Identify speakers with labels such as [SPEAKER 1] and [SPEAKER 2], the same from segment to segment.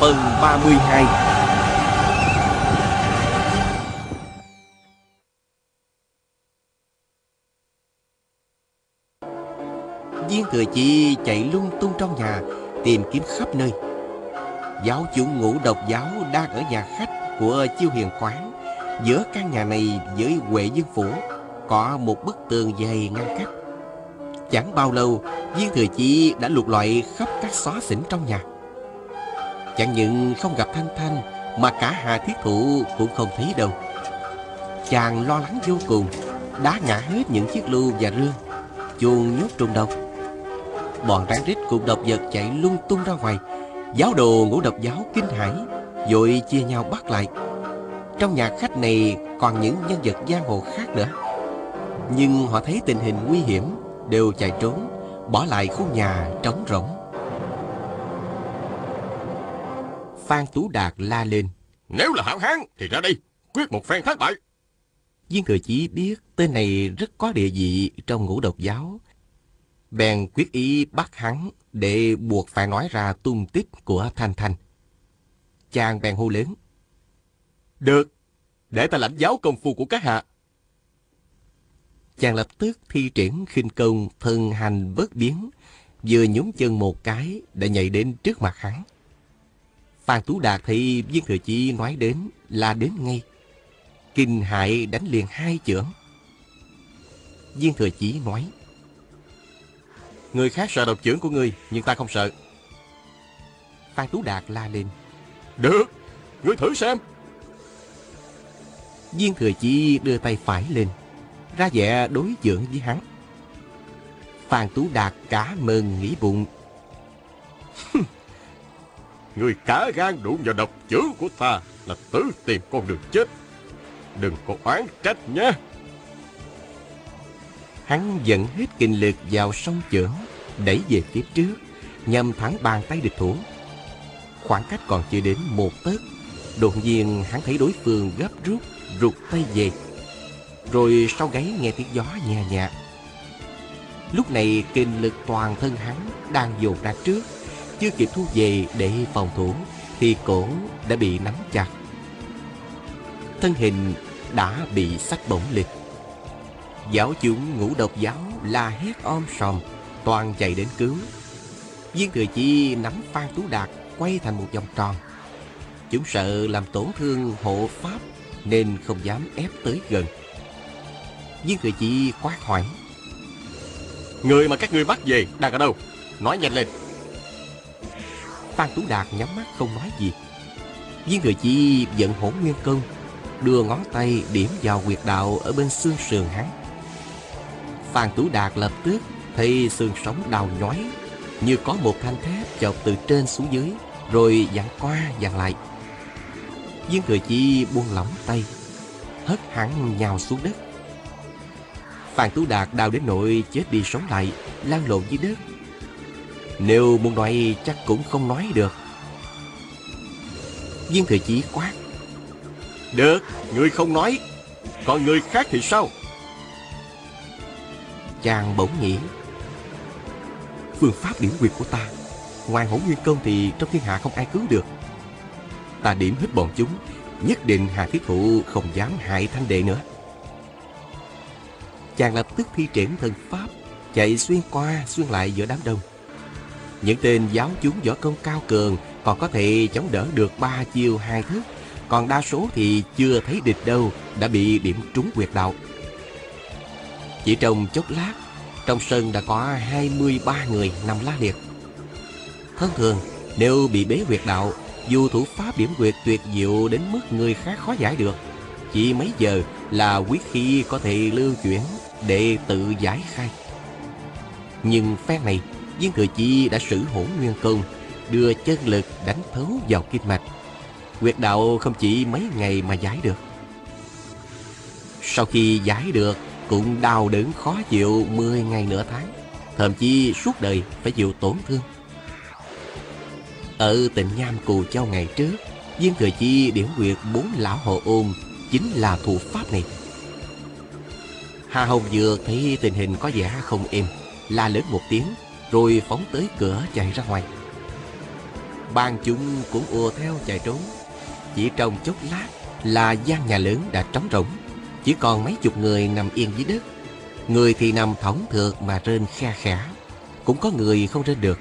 [SPEAKER 1] Phần 32 Viên thừa chi chạy lung tung trong nhà, Tìm kiếm khắp nơi. Giáo chủ ngũ độc giáo đang ở nhà khách của chiêu hiền quán, Giữa căn nhà này với Huệ Dương Phủ Có một bức tường dày ngăn cách. Chẳng bao lâu, Viên thừa chi đã lục loại khắp các xóa xỉnh trong nhà. Chẳng những không gặp Thanh Thanh, Mà cả Hà Thiết Thụ cũng không thấy đâu. Chàng lo lắng vô cùng, Đá ngã hết những chiếc lưu và rương Chuồng nhốt trùng độc Bọn rắn rít cùng độc vật chạy lung tung ra ngoài, Giáo đồ ngũ độc giáo kinh hãi, Rồi chia nhau bắt lại. Trong nhà khách này còn những nhân vật giang hồ khác nữa. Nhưng họ thấy tình hình nguy hiểm, Đều chạy trốn, Bỏ lại khu nhà trống rỗng. Phan Tú Đạt la lên
[SPEAKER 2] Nếu là hảo hán thì ra đây Quyết một phen thất bại
[SPEAKER 1] Viên thừa chí biết tên này rất có địa vị trong ngũ độc giáo Bèn quyết ý bắt hắn để buộc phải nói ra tung tích của Thanh Thanh. Chàng bèn hô lớn.
[SPEAKER 2] Được, để ta lãnh giáo công phu của các hạ.
[SPEAKER 1] Chàng lập tức thi triển khinh công thân hành bất biến, vừa nhún chân một cái đã nhảy đến trước mặt hắn. Phan Tú Đạt thấy viên thừa chi nói đến là đến ngay. Kinh hại đánh liền hai chưởng. Viên thừa chí nói.
[SPEAKER 2] Người khác sợ độc chưởng của ngươi, nhưng ta không sợ.
[SPEAKER 1] Phan Tú Đạt la lên.
[SPEAKER 2] Được, ngươi thử xem.
[SPEAKER 1] Viên Thừa Chi đưa tay phải lên, ra vẻ đối dưỡng với hắn. Phan Tú Đạt cả mừng nghĩ bụng.
[SPEAKER 2] Người cả gan đụng vào độc chưởng của ta là tự tìm con đường chết. Đừng có oán trách nhé.
[SPEAKER 1] Hắn dẫn hết kinh lực vào sông chưởng, đẩy về phía trước, nhằm thẳng bàn tay địch thủ. Khoảng cách còn chưa đến một tấc, đột nhiên hắn thấy đối phương gấp rút, rụt tay về. Rồi sau gáy nghe tiếng gió nhẹ nhạt Lúc này kinh lực toàn thân hắn đang dồn ra trước, chưa kịp thu về để phòng thủ, thì cổ đã bị nắm chặt. Thân hình đã bị sắc bổng lịch. Giáo chúng ngũ độc giáo la hét om sòm, toàn chạy đến cứu. Viên Thừa Chi nắm Phan Tú Đạt quay thành một vòng tròn. Chúng sợ làm tổn thương hộ pháp nên không dám ép tới gần. Viên Thừa Chi quát hỏi.
[SPEAKER 2] Người mà các ngươi bắt về đang ở đâu? Nói nhanh lên.
[SPEAKER 1] Phan Tú Đạt nhắm mắt không nói gì. Viên Thừa Chi giận hổn nguyên công, đưa ngón tay điểm vào quyệt đạo ở bên xương sườn hắn. Phan Tú Đạt lập tức thấy xương sống đau nhói như có một thanh thép chọc từ trên xuống dưới rồi dặn qua dặn lại. Viên Thừa Chi buông lỏng tay, hất hẳn nhào xuống đất. Phan Tú Đạt đau đến nỗi chết đi sống lại, lan lộn dưới đất. Nếu muốn nói chắc cũng không nói được. Viên Thừa chí quát.
[SPEAKER 2] Được, người không nói. Còn người khác thì sao?
[SPEAKER 1] Chàng bỗng nghĩ Phương pháp điểm quyệt của ta Ngoài hổ nguyên công thì trong thiên hạ không ai cứu được Ta điểm hết bọn chúng Nhất định Hà Thiết Thụ không dám hại thanh đệ nữa Chàng lập tức thi triển thần pháp Chạy xuyên qua xuyên lại giữa đám đông những tên giáo chúng võ công cao cường Còn có thể chống đỡ được ba chiêu hai thức Còn đa số thì chưa thấy địch đâu Đã bị điểm trúng quyệt đạo chỉ trong chốc lát, trong sân đã có 23 người nằm la liệt. Thông thường, nếu bị bế huyệt đạo, dù thủ pháp điểm huyệt tuyệt diệu đến mức người khác khó giải được, chỉ mấy giờ là quyết khí có thể lưu chuyển để tự giải khai. Nhưng phen này, viên thừa chi đã sử hổ nguyên công, đưa chân lực đánh thấu vào kinh mạch. Quyệt đạo không chỉ mấy ngày mà giải được. Sau khi giải được, cũng đau đớn khó chịu 10 ngày nửa tháng, thậm chí suốt đời phải chịu tổn thương. Ở tỉnh Nham Cù Châu ngày trước, Viên Thừa Chi điểm quyệt bốn lão hồ ôm chính là thủ pháp này. Hà Hồng Dược thấy tình hình có vẻ không êm, la lớn một tiếng, rồi phóng tới cửa chạy ra ngoài. Ban chúng cũng ùa theo chạy trốn. Chỉ trong chốc lát là gian nhà lớn đã trống rỗng, chỉ còn mấy chục người nằm yên dưới đất. Người thì nằm thõng thượt mà rên khe khẽ, cũng có người không rên được,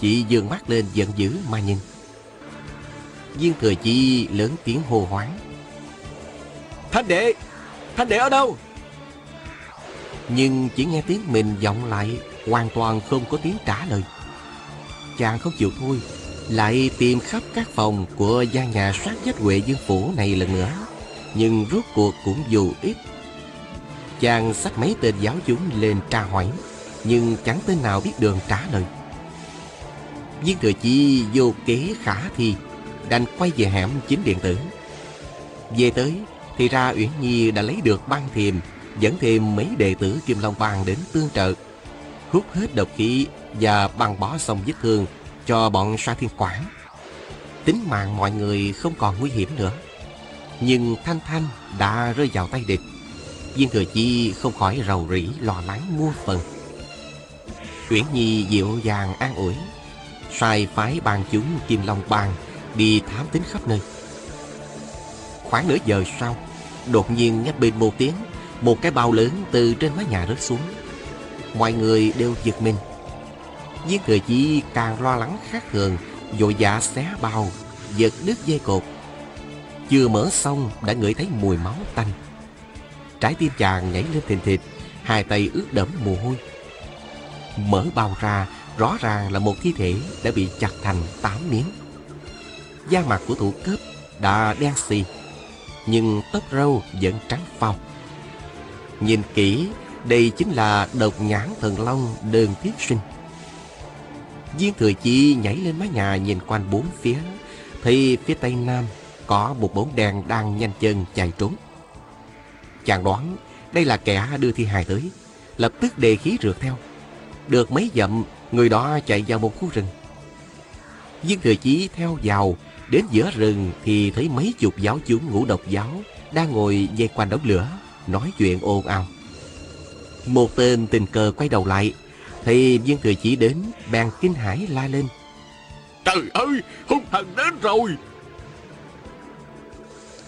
[SPEAKER 1] chỉ dường mắt lên giận dữ mà nhìn. Viên Thừa Chi lớn tiếng hô hoáng.
[SPEAKER 2] Thanh đệ! Thanh đệ ở đâu?
[SPEAKER 1] Nhưng chỉ nghe tiếng mình vọng lại Hoàn toàn không có tiếng trả lời. Chàng không chịu thôi Lại tìm khắp các phòng Của gia nhà sát chết Huệ Dương Phủ này lần nữa Nhưng rốt cuộc cũng dù ít. Chàng xách mấy tên giáo chúng lên tra hỏi Nhưng chẳng tên nào biết đường trả lời. Viên thừa chi vô kế khả thi Đành quay về hẻm chính điện tử. Về tới Thì ra Uyển Nhi đã lấy được băng thiềm dẫn thêm mấy đệ tử Kim Long Bang đến tương trợ, hút hết độc khí và băng bó xong vết thương cho bọn Sa Thiên Quảng. Tính mạng mọi người không còn nguy hiểm nữa. Nhưng Thanh Thanh đã rơi vào tay địch. Viên Thừa Chi không khỏi rầu rĩ lo lắng muôn phần. Uyển Nhi dịu dàng an ủi, sai phái bàn chúng Kim Long bàn đi thám tính khắp nơi. Khoảng nửa giờ sau, đột nhiên nghe bên một tiếng một cái bao lớn từ trên mái nhà rớt xuống Mọi người đều giật mình. Viên thừa chi càng lo lắng khác thường Vội vã xé bao Giật đứt dây cột. Chưa mở xong đã ngửi thấy mùi máu tanh. Trái tim chàng nhảy lên thình thịch Hai tay ướt đẫm mồ hôi. Mở bao ra Rõ ràng là một thi thể đã bị chặt thành tám miếng. Da mặt của thủ cướp đã đen xì Nhưng tóc râu vẫn trắng phao Nhìn kỹ, đây chính là độc nhãn thần long đơn thiết sinh. Viên thừa chi nhảy lên mái nhà nhìn quanh bốn phía, thì phía tây nam có một bóng đèn đang nhanh chân chạy trốn. Chàng đoán đây là kẻ đưa thi hài tới, lập tức đề khí rượt theo. Được mấy dặm, người đó chạy vào một khu rừng. Viên thừa chí theo vào, đến giữa rừng thì thấy mấy chục giáo chúng ngũ độc giáo đang ngồi dây quanh đống lửa nói chuyện ồn ào. Một tên tình cờ quay đầu lại, thì viên thừa chỉ đến, bèn kinh hãi la lên.
[SPEAKER 2] Trời ơi, hung thần đến rồi!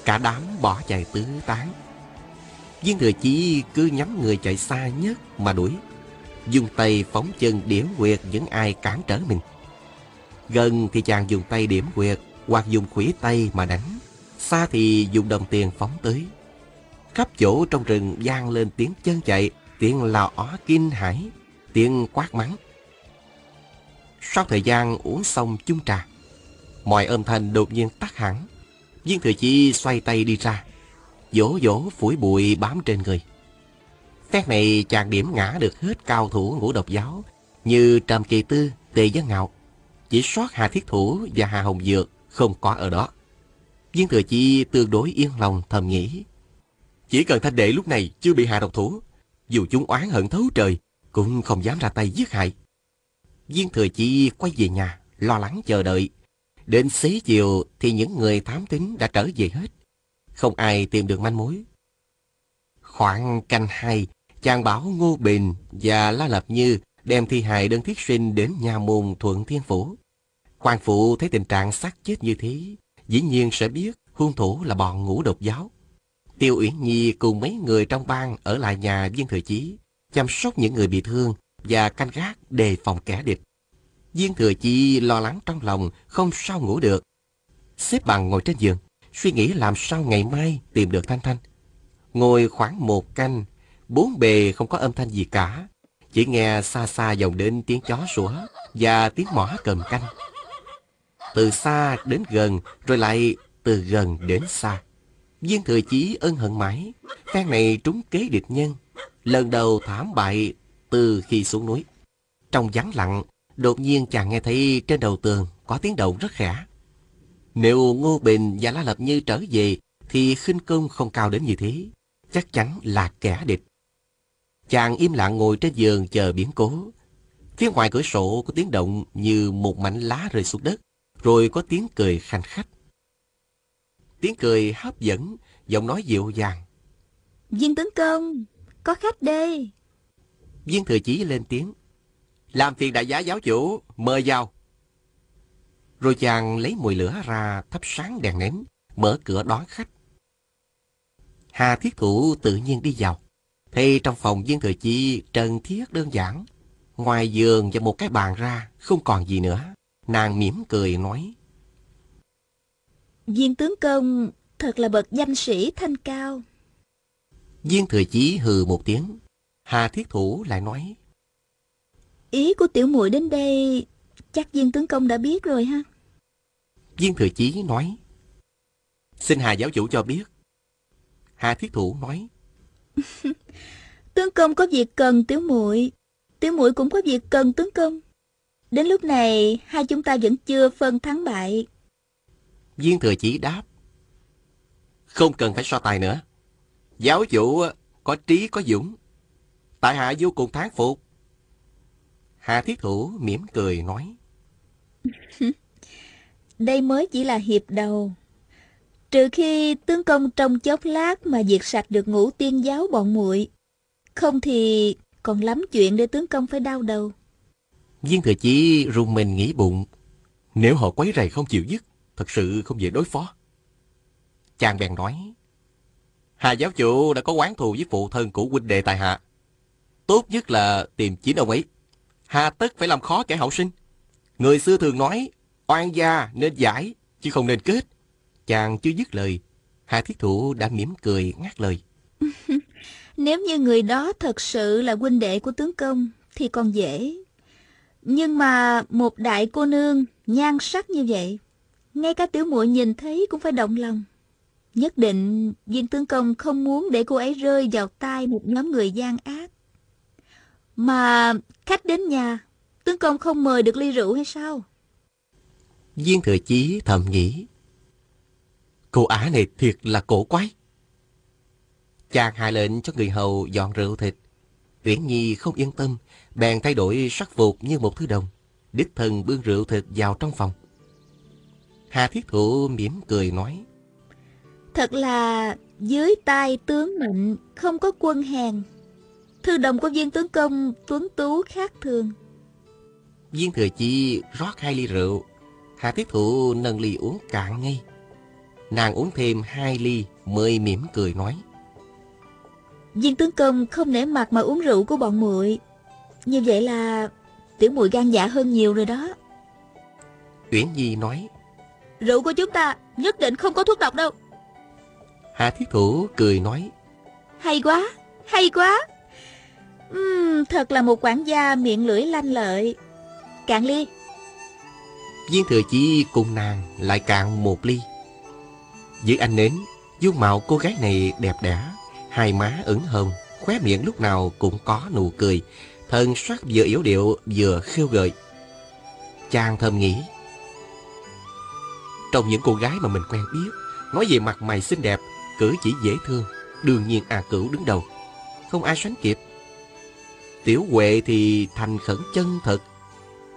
[SPEAKER 1] Cả đám bỏ chạy tứ tán. Viên thừa chỉ cứ nhắm người chạy xa nhất mà đuổi. Dùng tay phóng chân điểm quyệt những ai cản trở mình. Gần thì chàng dùng tay điểm quyệt hoặc dùng khủy tay mà đánh. Xa thì dùng đồng tiền phóng tới. Khắp chỗ trong rừng vang lên tiếng chân chạy, tiếng lò ó kinh hãi, tiếng quát mắng. Sau thời gian uống xong chung trà, mọi âm thanh đột nhiên tắt hẳn. Viên thừa chi xoay tay đi ra, vỗ vỗ phủi bụi bám trên người. Phép này chàng điểm ngã được hết cao thủ ngũ độc giáo như Trầm Kỳ Tư, Tề Giác Ngạo. Chỉ sót Hà Thiết Thủ và Hà Hồng Dược không có ở đó. Viên Thừa Chi tương đối yên lòng thầm nghĩ. Chỉ cần thanh đệ lúc này chưa bị hạ độc thủ, dù chúng oán hận thấu trời, cũng không dám ra tay giết hại. Viên thừa chi quay về nhà, lo lắng chờ đợi. Đến xế chiều thì những người thám tính đã trở về hết. Không ai tìm được manh mối. Khoảng canh hai, chàng bảo Ngô Bình và La Lập Như đem thi hài đơn thiết sinh đến nhà môn Thuận Thiên Phủ. Quan phụ thấy tình trạng xác chết như thế, dĩ nhiên sẽ biết hung thủ là bọn ngũ độc giáo. Tiêu Uyển Nhi cùng mấy người trong bang ở lại nhà Viên Thừa Chí, chăm sóc những người bị thương và canh gác đề phòng kẻ địch. Viên Thừa Chi lo lắng trong lòng, không sao ngủ được. Xếp bằng ngồi trên giường, suy nghĩ làm sao ngày mai tìm được Thanh Thanh. Ngồi khoảng một canh, bốn bề không có âm thanh gì cả. Chỉ nghe xa xa vọng đến tiếng chó sủa và tiếng mỏ cầm canh. Từ xa đến gần, rồi lại từ gần đến xa. Viên thừa chí ân hận mãi, phen này trúng kế địch nhân, lần đầu thảm bại từ khi xuống núi. Trong vắng lặng, đột nhiên chàng nghe thấy trên đầu tường có tiếng động rất khẽ. Nếu Ngô Bình và La Lập Như trở về, thì khinh công không cao đến như thế. Chắc chắn là kẻ địch. Chàng im lặng ngồi trên giường chờ biến cố. Phía ngoài cửa sổ có tiếng động như một mảnh lá rơi xuống đất, rồi có tiếng cười khanh khách. Tiếng cười hấp dẫn, giọng nói dịu dàng.
[SPEAKER 3] Viên tướng công, có khách đây.
[SPEAKER 1] Viên thừa chí lên tiếng. Làm phiền đại giá giáo chủ, mời vào. Rồi chàng lấy mùi lửa ra thắp sáng đèn nến, mở cửa đón khách. Hà thiết thủ tự nhiên đi vào. Thì trong phòng viên thừa chi trần thiết đơn giản. Ngoài giường và một cái bàn ra, không còn gì nữa. Nàng mỉm cười nói.
[SPEAKER 3] Viên tướng công thật là bậc danh sĩ thanh cao.
[SPEAKER 1] Viên thừa chí hừ một tiếng. Hà thiết thủ lại nói.
[SPEAKER 3] Ý của tiểu muội đến đây chắc viên tướng công đã biết rồi ha.
[SPEAKER 1] Viên thừa chí nói. Xin Hà giáo chủ cho biết. Hà thiết thủ nói.
[SPEAKER 3] tướng công có việc cần tiểu muội, tiểu muội cũng có việc cần tướng công. Đến lúc này hai chúng ta vẫn chưa phân thắng bại.
[SPEAKER 1] Viên thừa chí đáp. Không cần phải so tài nữa. Giáo chủ có trí có dũng. Tại hạ vô cùng thán phục. Hà thiết thủ mỉm cười nói.
[SPEAKER 3] Đây mới chỉ là hiệp đầu. Trừ khi tướng công trong chốc lát mà diệt sạch được ngũ tiên giáo bọn muội Không thì còn lắm chuyện để tướng công phải đau đầu.
[SPEAKER 1] Viên thừa chí rùng mình nghĩ bụng. Nếu họ quấy rầy không chịu dứt, thật sự không dễ đối phó. Chàng bèn nói. Hà giáo chủ đã có quán thù với phụ thân của huynh đệ tại hạ. Tốt nhất là tìm chính ông ấy. Hà tất phải làm khó kẻ hậu sinh. Người xưa thường nói, oan gia nên giải, chứ không nên kết. Chàng chưa dứt lời, Hà Thiết Thụ đã mỉm cười ngắt lời.
[SPEAKER 3] Nếu như người đó thật sự là huynh đệ của tướng công, thì còn dễ. Nhưng mà một đại cô nương nhan sắc như vậy, ngay cả tiểu muội nhìn thấy cũng phải động lòng. Nhất định viên tướng công không muốn để cô ấy rơi vào tay một nhóm người gian ác. Mà khách đến nhà, tướng công không mời được ly rượu hay sao?
[SPEAKER 1] Viên thừa chí thầm nghĩ. Cô ả này thiệt là cổ quái. Chàng hạ lệnh cho người hầu dọn rượu thịt. Uyển Nhi không yên tâm, bèn thay đổi sắc phục như một thứ đồng. Đích thân bưng rượu thịt vào trong phòng. Hà Thiết Thụ mỉm cười nói.
[SPEAKER 3] Thật là dưới tay tướng mạnh không có quân hèn. Thư đồng của viên tướng công tuấn tú khác thường.
[SPEAKER 1] Viên thừa chi rót hai ly rượu. Hà Thiết Thụ nâng ly uống cạn ngay. Nàng uống thêm hai ly mới mỉm cười nói.
[SPEAKER 3] Viên tướng công không nể mặt mà uống rượu của bọn muội Như vậy là tiểu muội gan dạ hơn nhiều rồi đó.
[SPEAKER 1] Uyển Nhi nói.
[SPEAKER 3] Rượu của chúng ta nhất định không có thuốc độc đâu.
[SPEAKER 1] Hà Thiết Thủ cười nói.
[SPEAKER 3] Hay quá, hay quá. Uhm, thật là một quản gia miệng lưỡi lanh lợi. Cạn ly.
[SPEAKER 1] Viên thừa chi cùng nàng lại cạn một ly. Dưới ánh nến, dung mạo cô gái này đẹp đẽ, hai má ửng hồng, khóe miệng lúc nào cũng có nụ cười, thân sắc vừa yếu điệu vừa khêu gợi. Chàng thầm nghĩ. Trong những cô gái mà mình quen biết, nói về mặt mày xinh đẹp, cử chỉ dễ thương, đương nhiên A Cửu đứng đầu, không ai sánh kịp. Tiểu Huệ thì thành khẩn chân thật,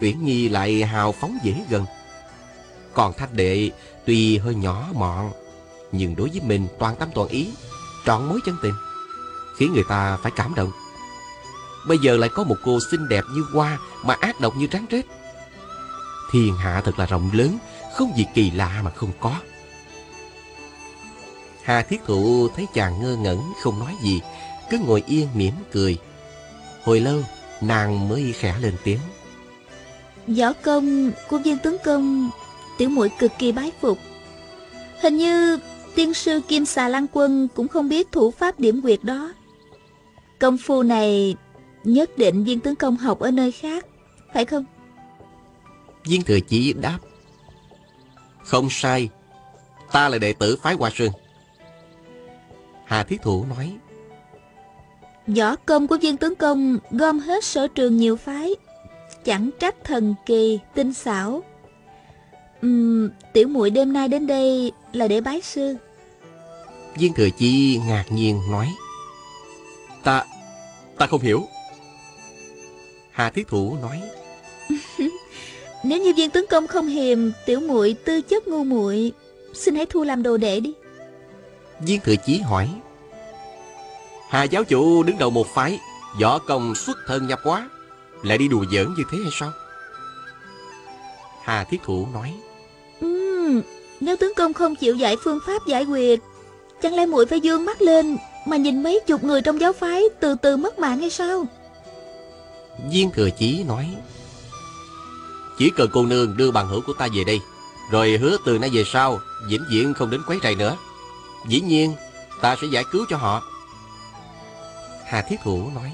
[SPEAKER 1] Uyển Nhi lại hào phóng dễ gần. Còn Thanh Đệ tuy hơi nhỏ mọn, nhưng đối với mình toàn tâm toàn ý, trọn mối chân tình, khiến người ta phải cảm động. Bây giờ lại có một cô xinh đẹp như hoa mà ác độc như tráng rết. Thiên hạ thật là rộng lớn, không gì kỳ lạ mà không có. Hà Thiết Thụ thấy chàng ngơ ngẩn không nói gì, cứ ngồi yên mỉm cười. Hồi lâu, nàng mới khẽ lên tiếng.
[SPEAKER 3] Võ công của viên tướng công, tiểu muội cực kỳ bái phục. Hình như tiên sư Kim Xà Lan Quân cũng không biết thủ pháp điểm quyệt đó. Công phu này nhất định viên tướng công học ở nơi khác, phải không?
[SPEAKER 1] Viên thừa chỉ đáp. Không sai, ta là đệ tử phái Hoa Sơn. Hà Thiết Thủ nói.
[SPEAKER 3] Võ công của viên tướng công gom hết sở trường nhiều phái, chẳng trách thần kỳ, tinh xảo. Ừm, tiểu muội đêm nay đến đây là để bái sư.
[SPEAKER 1] Viên Thừa Chi ngạc nhiên nói.
[SPEAKER 2] Ta, ta không hiểu.
[SPEAKER 1] Hà Thiết Thủ nói.
[SPEAKER 3] Nếu như viên tướng công không hiềm, tiểu muội tư chất ngu muội, xin hãy thu làm đồ đệ đi.
[SPEAKER 1] Viên Thừa Chí hỏi.
[SPEAKER 2] Hà giáo chủ đứng đầu một phái,
[SPEAKER 1] Võ công xuất thân nhập quá, lại đi đùa giỡn như thế hay sao? Hà Thiết Thủ nói.
[SPEAKER 3] Ừm, nếu tướng công không chịu dạy phương pháp giải quyết, chẳng lẽ muội phải dương mắt lên mà nhìn mấy chục người trong giáo phái từ từ mất mạng hay sao?
[SPEAKER 1] Viên Thừa Chí nói. Chỉ cần cô nương đưa bằng hữu của ta về đây, rồi hứa từ nay về sau, vĩnh viễn không đến quấy rầy nữa. Dĩ nhiên, ta sẽ giải cứu cho họ. Hà Thiết Thủ nói.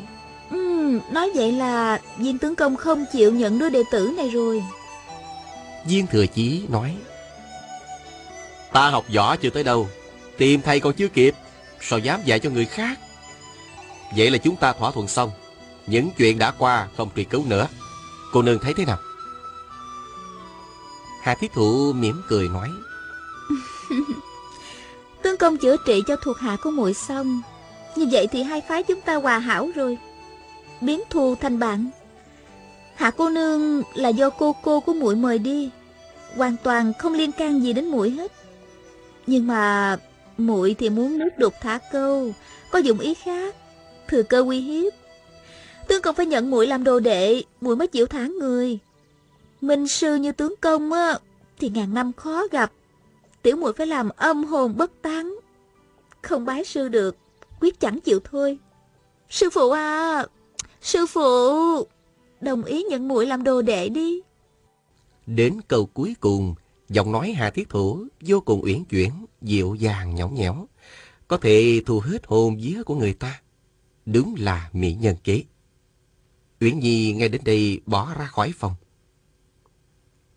[SPEAKER 3] Ừm, nói vậy là viên tướng công không chịu nhận đứa đệ tử này rồi.
[SPEAKER 1] Viên Thừa Chí nói. Ta học võ chưa tới đâu, tìm thầy còn chưa kịp, sao dám dạy cho người khác? Vậy là chúng ta thỏa thuận xong, những chuyện đã qua không truy cứu nữa. Cô nương thấy thế nào? Hà Thiết Thụ mỉm cười nói.
[SPEAKER 3] Tướng công chữa trị cho thuộc hạ của muội xong, như vậy thì hai phái chúng ta hòa hảo rồi, biến thù thành bạn. Hạ cô nương là do cô cô của muội mời đi, hoàn toàn không liên can gì đến muội hết. Nhưng mà muội thì muốn nước đục thả câu, có dụng ý khác, thừa cơ uy hiếp. Tướng công phải nhận muội làm đồ đệ, muội mới chịu thả người. Minh sư như tướng công á, thì ngàn năm khó gặp. Tiểu muội phải làm âm hồn bất tán. Không bái sư được, quyết chẳng chịu thôi. Sư phụ à, sư phụ, đồng ý nhận muội làm đồ đệ đi.
[SPEAKER 1] Đến câu cuối cùng, giọng nói Hà Thiết Thủ vô cùng uyển chuyển, dịu dàng nhõng nhẽo, có thể thu hết hồn vía của người ta. Đúng là mỹ nhân kế. Uyển Nhi nghe đến đây bỏ ra khỏi phòng.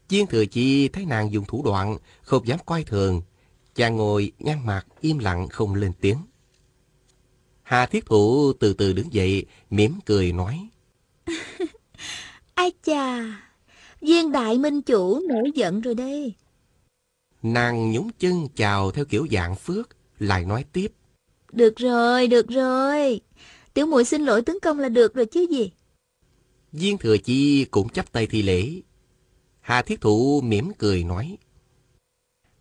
[SPEAKER 1] Chiên thừa chi thấy nàng dùng thủ đoạn, không dám coi thường. Chàng ngồi nhăn mặt im lặng không lên tiếng. Hà Thiết Thủ từ từ đứng dậy, mỉm cười nói.
[SPEAKER 3] Ai chà, viên đại minh chủ nổi giận rồi đây.
[SPEAKER 1] Nàng nhúng chân chào theo kiểu dạng phước, lại nói tiếp.
[SPEAKER 3] Được rồi, được rồi. Tiểu muội xin lỗi tướng công là được rồi chứ gì.
[SPEAKER 1] Viên thừa chi cũng chấp tay thi lễ. Hà thiết thụ mỉm cười nói.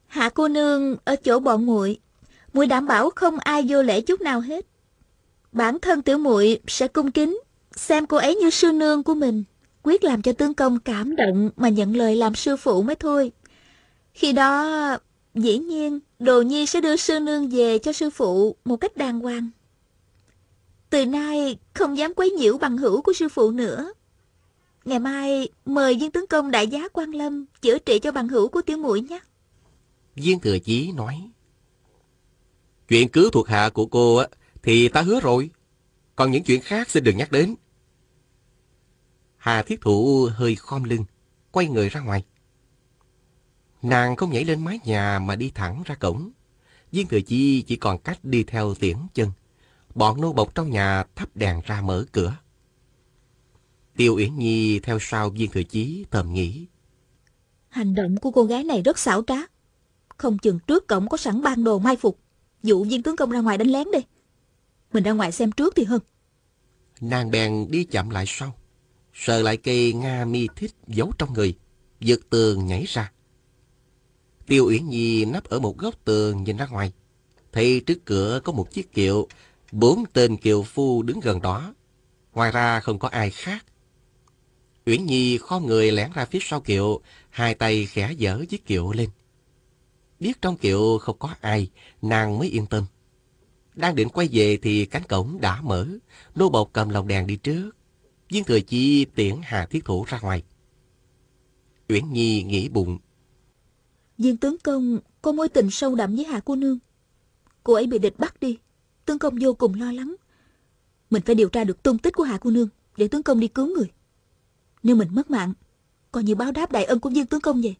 [SPEAKER 3] Hạ cô nương ở chỗ bọn muội, muội đảm bảo không ai vô lễ chút nào hết. Bản thân tiểu muội sẽ cung kính, xem cô ấy như sư nương của mình, quyết làm cho tướng công cảm động mà nhận lời làm sư phụ mới thôi. Khi đó, dĩ nhiên, đồ nhi sẽ đưa sư nương về cho sư phụ một cách đàng hoàng. Từ nay, không dám quấy nhiễu bằng hữu của sư phụ nữa. Ngày mai, mời viên tướng công đại giá quan lâm chữa trị cho bằng hữu của tiểu muội nhé.
[SPEAKER 1] Viên thừa chí nói. Chuyện cứu thuộc hạ của cô á, thì ta hứa rồi. Còn những chuyện khác xin đừng nhắc đến. Hà thiết thụ hơi khom lưng, quay người ra ngoài. Nàng không nhảy lên mái nhà mà đi thẳng ra cổng. Viên thừa chi chỉ còn cách đi theo tiễn chân. Bọn nô bộc trong nhà thắp đèn ra mở cửa. Tiêu Uyển Nhi theo sau viên thừa chí thầm nghĩ.
[SPEAKER 3] Hành động của cô gái này rất xảo trá. Không chừng trước cổng có sẵn ban đồ mai phục. Dụ viên tướng công ra ngoài đánh lén đi. Mình ra ngoài xem trước thì hơn.
[SPEAKER 1] Nàng bèn đi chậm lại sau. Sờ lại cây Nga mi thích giấu trong người. Giật tường nhảy ra. Tiêu Uyển Nhi nấp ở một góc tường nhìn ra ngoài. Thấy trước cửa có một chiếc kiệu. Bốn tên kiều phu đứng gần đó. Ngoài ra không có ai khác. Uyển Nhi kho người lẻn ra phía sau kiệu, hai tay khẽ dở chiếc kiệu lên. Biết trong kiệu không có ai, nàng mới yên tâm. Đang định quay về thì cánh cổng đã mở, nô bộc cầm lồng đèn đi trước. Viên thừa chi tiễn Hà Thiết Thủ ra ngoài. Uyển Nhi nghĩ bụng.
[SPEAKER 3] Viên tướng công có mối tình sâu đậm với Hạ cô nương. Cô ấy bị địch bắt đi, tướng công vô cùng lo lắng. Mình phải điều tra được tung tích của Hạ cô nương để tướng công đi cứu người. Nếu mình mất mạng, coi như báo đáp đại ân của viên tướng công vậy.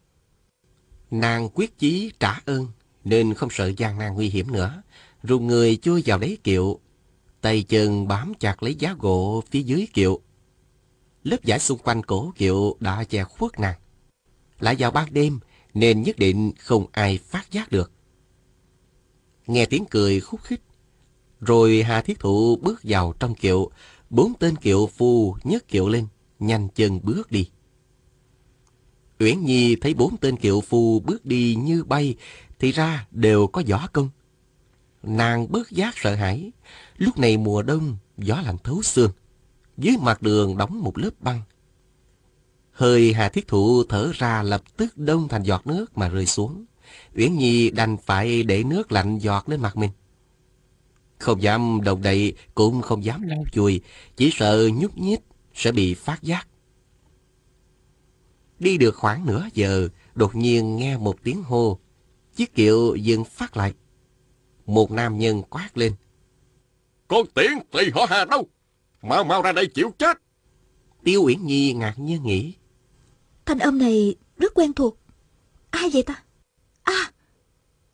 [SPEAKER 1] Nàng quyết chí trả ơn, nên không sợ gian nan nguy hiểm nữa. Rùng người chui vào đáy kiệu, tay chân bám chặt lấy giá gỗ phía dưới kiệu. Lớp vải xung quanh cổ kiệu đã che khuất nàng. Lại vào ban đêm, nên nhất định không ai phát giác được. Nghe tiếng cười khúc khích, rồi Hà Thiết Thụ bước vào trong kiệu, bốn tên kiệu phu nhấc kiệu lên, nhanh chân bước đi. Uyển Nhi thấy bốn tên kiệu phu bước đi như bay, thì ra đều có võ công. Nàng bớt giác sợ hãi, lúc này mùa đông, gió lạnh thấu xương. Dưới mặt đường đóng một lớp băng. Hơi Hà Thiết Thụ thở ra lập tức đông thành giọt nước mà rơi xuống. Uyển Nhi đành phải để nước lạnh giọt lên mặt mình. Không dám động đậy, cũng không dám lau chùi, chỉ sợ nhúc nhích sẽ bị phát giác. Đi được khoảng nửa giờ, đột nhiên nghe một tiếng hô. Chiếc kiệu dừng phát lại. Một nam nhân quát lên.
[SPEAKER 2] Con tiễn tỳ họ hà đâu? Mau mau ra đây chịu chết.
[SPEAKER 1] Tiêu Uyển Nhi ngạc nhiên nghĩ.
[SPEAKER 3] Thanh âm này rất quen thuộc. Ai vậy ta? À,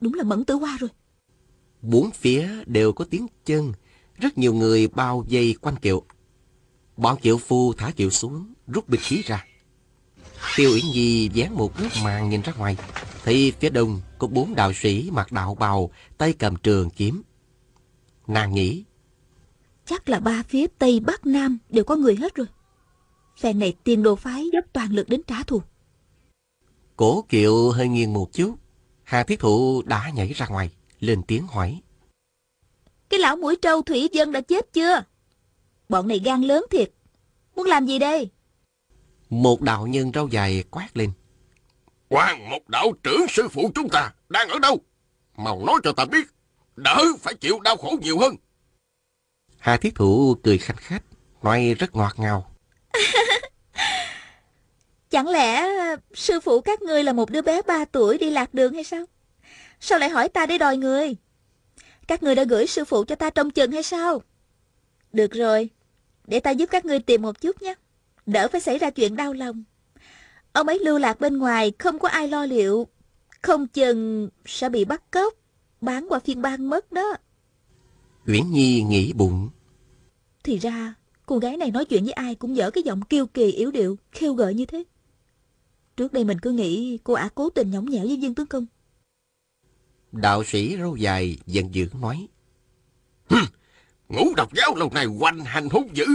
[SPEAKER 3] đúng là Mẫn Tử Hoa rồi.
[SPEAKER 1] Bốn phía đều có tiếng chân, rất nhiều người bao vây quanh kiệu. Bọn kiệu phu thả kiệu xuống, rút bịch khí ra. Tiêu Uyển Nhi dán một góc màn nhìn ra ngoài, thấy phía đông có bốn đạo sĩ mặc đạo bào, tay cầm trường kiếm. Nàng nghĩ,
[SPEAKER 3] Chắc là ba phía Tây Bắc Nam đều có người hết rồi. Phen này tiền đồ phái dốc toàn lực đến trả thù.
[SPEAKER 1] cổ kiệu hơi nghiêng một chút. Hà Thiết Thụ đã nhảy ra ngoài, lên tiếng hỏi.
[SPEAKER 3] Cái lão mũi trâu thủy dân đã chết chưa? Bọn này gan lớn thiệt. Muốn làm gì đây?
[SPEAKER 1] Một đạo nhân râu dài quát lên.
[SPEAKER 2] Hoàng một đạo trưởng sư phụ chúng ta đang ở đâu? Mau nói cho ta biết. Đỡ phải chịu đau khổ nhiều hơn.
[SPEAKER 1] Hà Thiết Thụ cười khanh khách, nói rất ngọt ngào.
[SPEAKER 3] Chẳng lẽ sư phụ các ngươi là một đứa bé ba tuổi đi lạc đường hay sao? Sao lại hỏi ta để đòi người? Các ngươi đã gửi sư phụ cho ta trông chừng hay sao? Được rồi, để ta giúp các ngươi tìm một chút nhé. Đỡ phải xảy ra chuyện đau lòng. Ông ấy lưu lạc bên ngoài, không có ai lo liệu. Không chừng sẽ bị bắt cóc, bán qua phiên bang mất đó.
[SPEAKER 1] Uyển Nhi nghĩ bụng.
[SPEAKER 3] Thì ra, cô gái này nói chuyện với ai cũng dở cái giọng kiêu kỳ yếu điệu, khêu gợi như thế. Trước đây mình cứ nghĩ cô ả cố tình nhõng nhẽo với viên tướng công.
[SPEAKER 1] Đạo sĩ râu dài giận dữ nói.
[SPEAKER 2] Ngũ độc giáo lâu nay hoành hành hung dữ.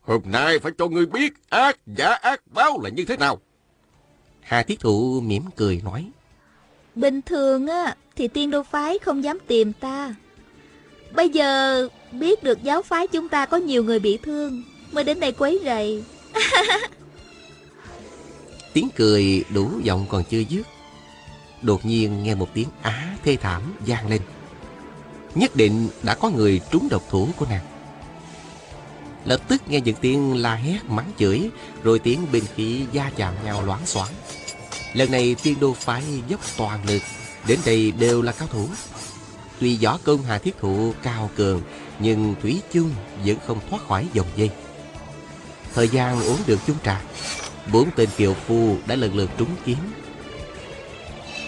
[SPEAKER 2] Hôm nay phải cho ngươi biết ác giả ác báo là như thế nào.
[SPEAKER 1] Hà Thiết Thụ mỉm cười nói.
[SPEAKER 3] Bình thường á, thì tiên đô phái không dám tìm ta. Bây giờ biết được giáo phái chúng ta có nhiều người bị thương, mới đến đây quấy rầy.
[SPEAKER 1] Tiếng cười đủ giọng còn chưa dứt. Đột nhiên nghe một tiếng á thê thảm vang lên. Nhất định đã có người trúng độc thủ của nàng. Lập tức nghe những tiếng la hét mắng chửi, rồi tiếng binh khí va chạm nhau loáng xoáng. Lần này tiên đô phái dốc toàn lực, đến đây đều là cao thủ. Tuy võ công Hà Thiết Thụ cao cường, nhưng Thủy chung vẫn không thoát khỏi dòng dây. Thời gian uống được chung trà, bốn tên kiều phu đã lần lượt trúng kiếm.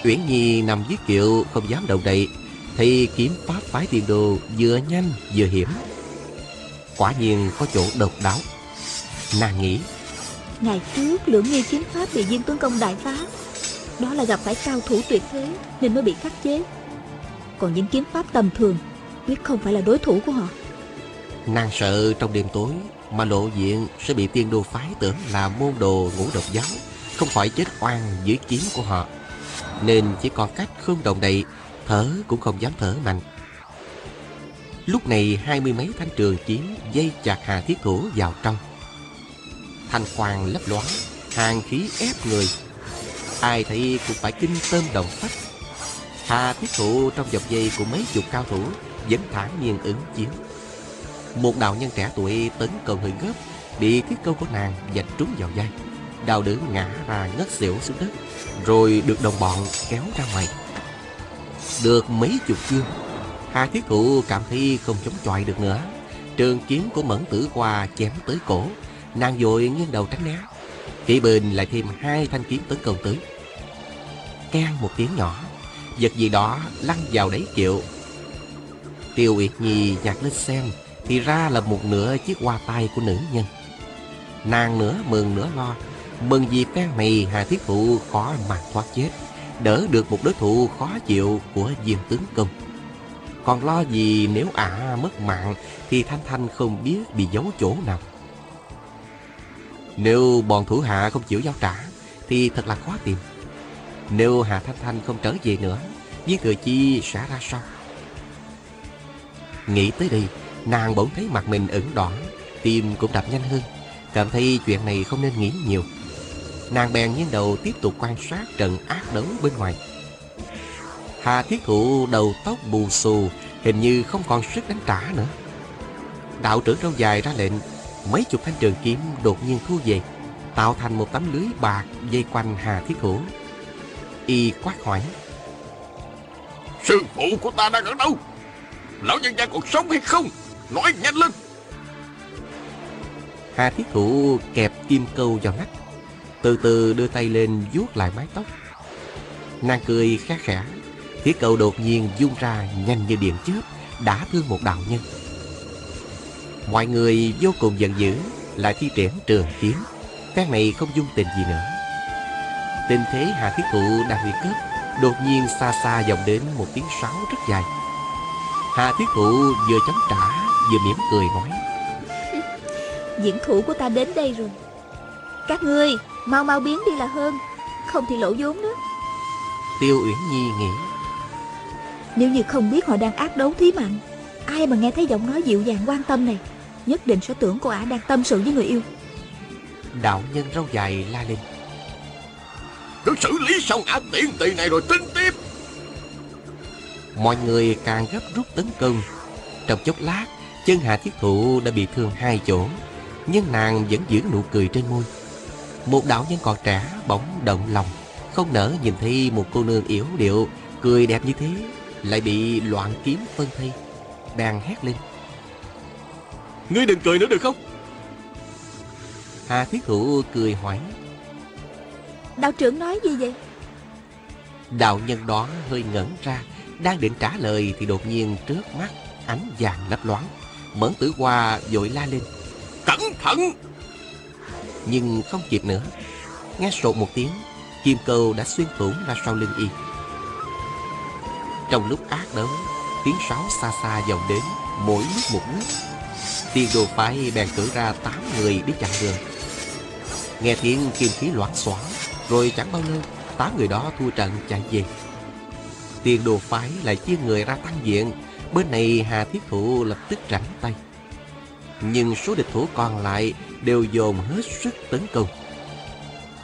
[SPEAKER 1] Uyển Nhi nằm dưới kiệu không dám động đậy, thì kiếm pháp phái tiền đồ vừa nhanh vừa hiểm. Quả nhiên có chỗ độc đáo. Nàng nghĩ,
[SPEAKER 3] Ngày trước lưỡng nghi kiếm pháp bị viên tướng công đại phá. Đó là gặp phải cao thủ tuyệt thế nên mới bị khắc chế. Còn những kiếm pháp tầm thường quyết không phải là đối thủ của họ.
[SPEAKER 1] nàng sợ trong đêm tối mà lộ diện sẽ bị tiên đô phái tưởng là môn đồ ngũ độc giáo, không khỏi chết oan dưới kiếm của họ. Nên chỉ còn cách không động đậy, thở cũng không dám thở mạnh. Lúc này hai mươi mấy thanh trường kiếm dây chặt Hà Thiết Thủ vào trong. Thanh quang lấp loáng, hàng khí ép người. Ai thấy cũng phải kinh tôm động phách. Hà Thiết Thủ trong dọc dây của mấy chục cao thủ vẫn thản nhiên ứng chiến. Một đạo nhân trẻ tuổi tấn công hơi gấp, bị thiết câu của nàng dạch trúng vào vai. Đào đứng ngã ra ngất xỉu xuống đất, rồi được đồng bọn kéo ra ngoài. Được mấy chục chương, Hà Thiết Thụ cảm thấy không chống chọi được nữa. Trường kiếm của Mẫn Tử Hoa chém tới cổ, nàng vội nghiêng đầu tránh né. Kỵ bên lại thêm hai thanh kiếm tấn công tới. Keng một tiếng nhỏ, vật gì đó lăn vào đáy kiệu. Tiêu Uyệt Nhi nhặt lên xem, thì ra là một nửa chiếc hoa tai của nữ nhân. Nàng nửa mừng nửa lo, mừng vì phen này Hà Thiết Thụ khó mà thoát chết đỡ được một đối thủ khó chịu của viên tướng công. Còn lo gì nếu ả mất mạng thì Thanh Thanh không biết bị giấu chỗ nào. Nếu bọn thủ hạ không chịu giao trả thì thật là khó tìm. Nếu Hà Thanh Thanh không trở về nữa, viên thừa chi sẽ ra sao? Nghĩ tới đây, nàng bỗng thấy mặt mình ửng đỏ, tim cũng đập nhanh hơn. Cảm thấy chuyện này không nên nghĩ nhiều. Nàng bèn nghiêng đầu tiếp tục quan sát trận ác đấu bên ngoài. Hà thiết thụ đầu tóc bù xù, hình như không còn sức đánh trả nữa. Đạo trưởng râu dài ra lệnh, mấy chục thanh trường kiếm đột nhiên thu về, tạo thành một tấm lưới bạc dây quanh Hà thiết thủ. Y quát hỏi.
[SPEAKER 2] Sư phụ của ta đang ở đâu? Lão nhân gia còn sống hay không? Nói nhanh lên!
[SPEAKER 1] Hà thiết thủ kẹp kim câu vào nách, từ từ đưa tay lên vuốt lại mái tóc. Nàng cười khá khẽ, thiết cầu đột nhiên dung ra nhanh như điện chớp, đã thương một đạo nhân. Mọi người vô cùng giận dữ, lại thi triển trường kiếm. Phen này không dung tình gì nữa. Tình thế Hà Thiết Thụ đang nguy cấp, đột nhiên xa xa vọng đến một tiếng sáo rất dài. Hà Thiết Thụ vừa chống trả, vừa mỉm cười nói.
[SPEAKER 3] Diễn thủ của ta đến đây rồi. Các ngươi, mau mau biến đi là hơn, không thì lỗ vốn đó.
[SPEAKER 1] Tiêu Uyển Nhi nghĩ.
[SPEAKER 3] Nếu như không biết họ đang ác đấu thí mạnh, ai mà nghe thấy giọng nói dịu dàng quan tâm này, nhất định sẽ tưởng cô ả đang tâm sự với người yêu.
[SPEAKER 1] Đạo nhân râu dài la lên.
[SPEAKER 2] Cứ xử lý xong ả tiện tỳ này rồi tính tiếp.
[SPEAKER 1] Mọi người càng gấp rút tấn công. Trong chốc lát, chân Hà Thiết Thụ đã bị thương hai chỗ, nhưng nàng vẫn giữ nụ cười trên môi. Một đạo nhân còn trẻ bỗng động lòng, không nỡ nhìn thấy một cô nương yếu điệu, cười đẹp như thế, lại bị loạn kiếm phân thây. Bèn hét lên.
[SPEAKER 2] Ngươi đừng cười nữa được không?
[SPEAKER 1] Hà Thiết Thụ cười hỏi.
[SPEAKER 3] Đạo trưởng nói gì vậy?
[SPEAKER 1] Đạo nhân đó hơi ngẩn ra, đang định trả lời thì đột nhiên trước mắt ánh vàng lấp loáng. Mẫn tử hoa vội la lên.
[SPEAKER 2] Cẩn thận!
[SPEAKER 1] Nhưng không kịp nữa. Nghe sột một tiếng, kim câu đã xuyên thủng ra sau lưng y. Trong lúc ác đấu, tiếng sáo xa xa vọng đến, mỗi lúc một nước. Tiên đồ phái bèn cử ra tám người đi chặn đường. Nghe tiếng kim khí loạn xóa, rồi chẳng bao lâu, tám người đó thua trận chạy về. Tiền đồ phái lại chia người ra tăng diện, bên này Hà Thiết Thụ lập tức rảnh tay. Nhưng số địch thủ còn lại đều dồn hết sức tấn công.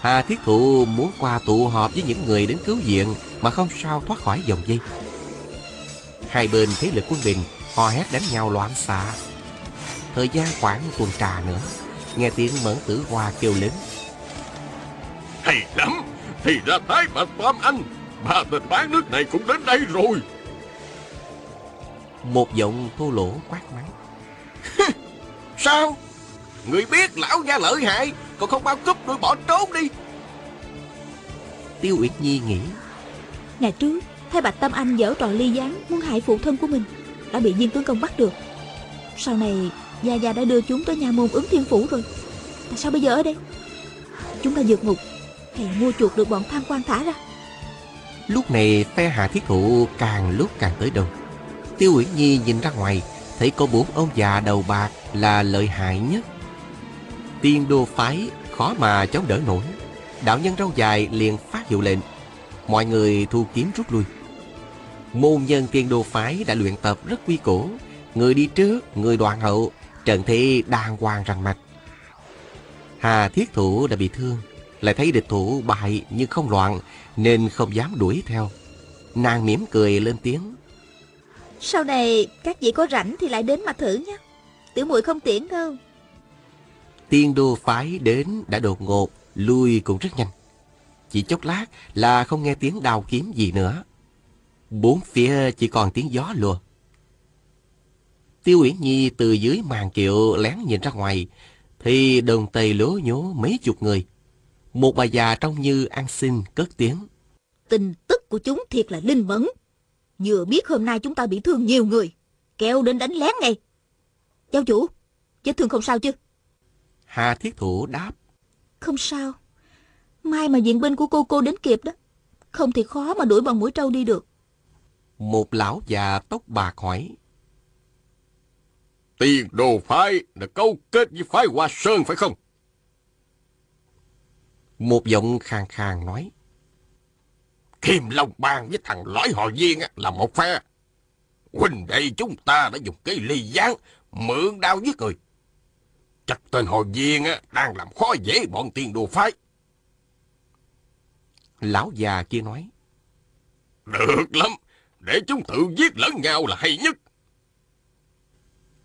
[SPEAKER 1] Hà Thiết Thụ muốn qua tụ họp với những người đến cứu viện mà không sao thoát khỏi dòng dây. Hai bên thế lực quân bình, hò hét đánh nhau loạn xạ. Thời gian khoảng tuần trà nữa, nghe tiếng mẫn tử hoa kêu lớn.
[SPEAKER 2] Hay lắm! Thì ra Thái Bạch Tam Anh! Ba tên bán nước này cũng đến đây rồi!
[SPEAKER 1] Một giọng thô lỗ quát mắng.
[SPEAKER 2] Sao? Người biết lão gia lợi hại, còn không bao cúp đuổi bỏ trốn đi!
[SPEAKER 1] Tiêu Uyển Nhi nghĩ
[SPEAKER 3] Ngày trước, Thái Bạch Tâm Anh dở trò ly gián muốn hại phụ thân của mình, đã bị viên tướng công bắt được. Sau này, Gia Gia đã đưa chúng tới nhà môn ứng thiên phủ rồi. Tại sao bây giờ ở đây? Chúng ta vượt ngục, hay mua chuộc được bọn tham quan thả ra?
[SPEAKER 1] Lúc này phe hạ thiết thụ càng lúc càng tới đông Tiêu Uyển Nhi nhìn ra ngoài Thấy có bốn ông già đầu bạc là lợi hại nhất Tiên đô phái khó mà chống đỡ nổi Đạo nhân râu dài liền phát hiệu lệnh Mọi người thu kiếm rút lui Môn nhân tiên đô phái đã luyện tập rất quy củ Người đi trước, người đoạn hậu Trận thế đàng hoàng rằng mạch Hà thiết thủ đã bị thương lại thấy địch thủ bại nhưng không loạn nên không dám đuổi theo. Nàng mỉm cười lên tiếng.
[SPEAKER 3] Sau này các vị có rảnh thì lại đến mà thử nhé. Tiểu muội không tiễn đâu.
[SPEAKER 1] Tiên đô phái đến đã đột ngột, lui cũng rất nhanh. Chỉ chốc lát là không nghe tiếng đào kiếm gì nữa. Bốn phía chỉ còn tiếng gió lùa. Tiêu Uyển Nhi từ dưới màn kiệu lén nhìn ra ngoài, thì đồng tây lố nhố mấy chục người. Một bà già trông như ăn xin cất tiếng.
[SPEAKER 3] Tin tức của chúng thiệt là linh mẫn. Vừa biết hôm nay chúng ta bị thương nhiều người. Kéo đến đánh lén ngay. Giáo chủ, vết thương không sao chứ?
[SPEAKER 1] Hà Thiết Thủ đáp.
[SPEAKER 3] Không sao. Mai mà viện binh của cô cô đến kịp đó. Không thì khó mà đuổi bằng mũi trâu đi được.
[SPEAKER 1] Một lão già tóc bạc hỏi.
[SPEAKER 2] Tiền đồ phái là câu kết với phái Hoa Sơn phải không?
[SPEAKER 1] Một giọng khàn khàn nói.
[SPEAKER 2] Kim Long Bang với thằng lõi họ viên là một phe. Huynh đệ chúng ta đã dùng cái ly gián mượn đao giết người. Chắc tên họ viên đang làm khó dễ bọn tiền đồ phái.
[SPEAKER 1] Lão già kia nói.
[SPEAKER 2] Được lắm, để chúng tự giết lẫn nhau là hay nhất.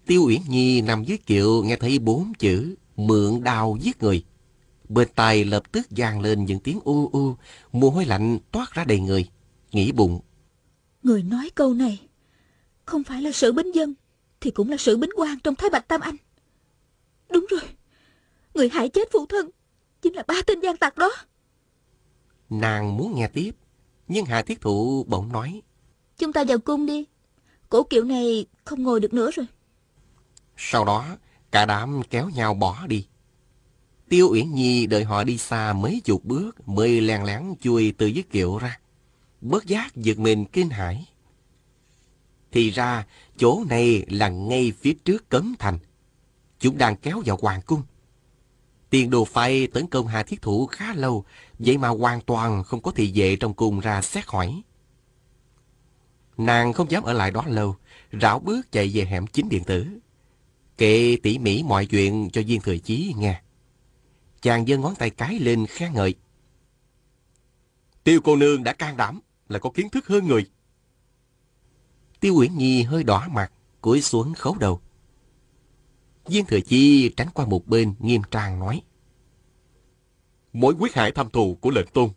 [SPEAKER 1] Tiêu Uyển Nhi nằm dưới kiệu nghe thấy bốn chữ mượn đao giết người. Bên tai lập tức vang lên những tiếng u u, mồ hôi lạnh toát ra đầy người, nghĩ bụng.
[SPEAKER 3] Người nói câu này, không phải là sự bính dân, thì cũng là sự bính quan trong Thái Bạch Tam Anh. Đúng rồi, người hại chết phụ thân, chính là ba tên gian tặc đó.
[SPEAKER 1] Nàng muốn nghe tiếp, nhưng Hà Thiết Thụ bỗng nói.
[SPEAKER 3] Chúng ta vào cung đi, cổ kiệu này không ngồi được nữa rồi.
[SPEAKER 1] Sau đó, cả đám kéo nhau bỏ đi. Tiêu Uyển Nhi đợi họ đi xa mấy chục bước mới lèn lén chui từ dưới kiệu ra. Bớt giác giật mình kinh hãi. Thì ra, chỗ này là ngay phía trước cấm thành. Chúng đang kéo vào hoàng cung. Tiền đồ phai tấn công Hà Thiết Thủ khá lâu, vậy mà hoàn toàn không có thị vệ trong cung ra xét hỏi. Nàng không dám ở lại đó lâu, rảo bước chạy về hẻm chính điện tử. Kệ tỉ mỉ mọi chuyện cho viên thừa chí nghe. Chàng giơ ngón tay cái lên khen ngợi. Tiêu cô nương đã can đảm, là có kiến thức hơn người. Tiêu Uyển Nhi hơi đỏ mặt, cúi xuống khấu đầu. Viên Thừa Chi tránh qua một bên, nghiêm trang nói.
[SPEAKER 2] Mối quyết hại thâm thù của lệnh tôn.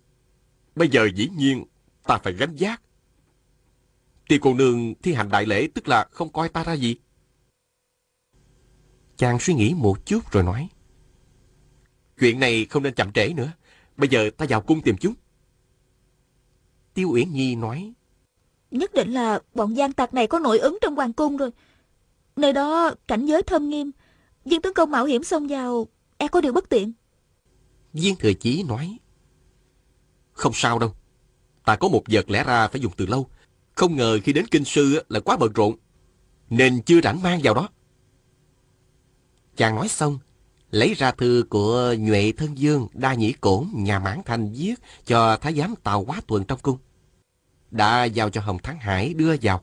[SPEAKER 2] Bây giờ dĩ nhiên ta phải gánh giác. Tiêu cô nương thi hành đại lễ tức là không coi ta ra gì.
[SPEAKER 1] Chàng suy nghĩ một chút rồi nói.
[SPEAKER 2] Chuyện này không nên chậm trễ nữa. Bây giờ ta vào cung tìm chúng.
[SPEAKER 1] Tiêu Uyển Nhi nói.
[SPEAKER 3] Nhất định là bọn gian tặc này có nội ứng trong hoàng cung rồi. Nơi đó cảnh giới thâm nghiêm. Viên tấn công mạo hiểm xông vào, e có điều bất tiện.
[SPEAKER 1] Viên Thừa Chí nói.
[SPEAKER 2] Không sao đâu. Ta có một vật lẽ ra phải dùng từ lâu. Không ngờ khi đến kinh sư là quá bận rộn. Nên chưa rảnh mang vào đó.
[SPEAKER 1] Chàng nói xong, lấy ra thư của Nhuệ Thân Dương Đa Nhĩ Cổn nhà Mãn Thành viết cho Thái giám Tào Quá Tuần trong cung. Đã giao cho Hồng Thắng Hải đưa vào.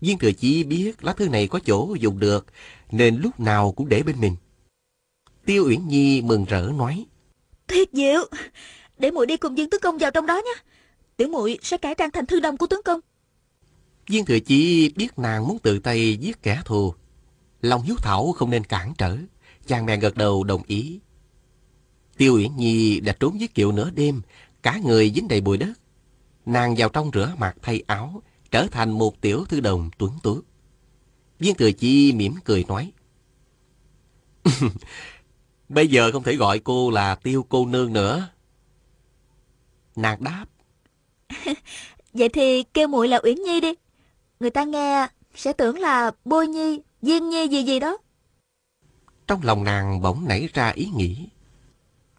[SPEAKER 1] Viên Thừa Chí biết lá thư này có chỗ dùng được, nên lúc nào cũng để bên mình. Tiêu Uyển Nhi mừng rỡ nói.
[SPEAKER 3] Thiệt diệu, để muội đi cùng viên tướng công vào trong đó nhé. Tiểu muội sẽ cải trang thành thư đồng của tướng công.
[SPEAKER 1] Viên Thừa Chí biết nàng muốn tự tay giết kẻ thù. Lòng hiếu thảo không nên cản trở. Chàng bèn gật đầu đồng ý. Tiêu Uyển Nhi đã trốn với kiệu nửa đêm, cả người dính đầy bụi đất. Nàng vào trong rửa mặt thay áo, trở thành một tiểu thư đồng tuấn tú. Viên Thừa Chi mỉm cười nói. Bây giờ không thể gọi cô là tiêu cô nương nữa. Nàng đáp.
[SPEAKER 3] Vậy thì kêu muội là Uyển Nhi đi. Người ta nghe sẽ tưởng là Bôi Nhi, Diên Nhi gì gì đó.
[SPEAKER 1] Trong lòng nàng bỗng nảy ra ý nghĩ.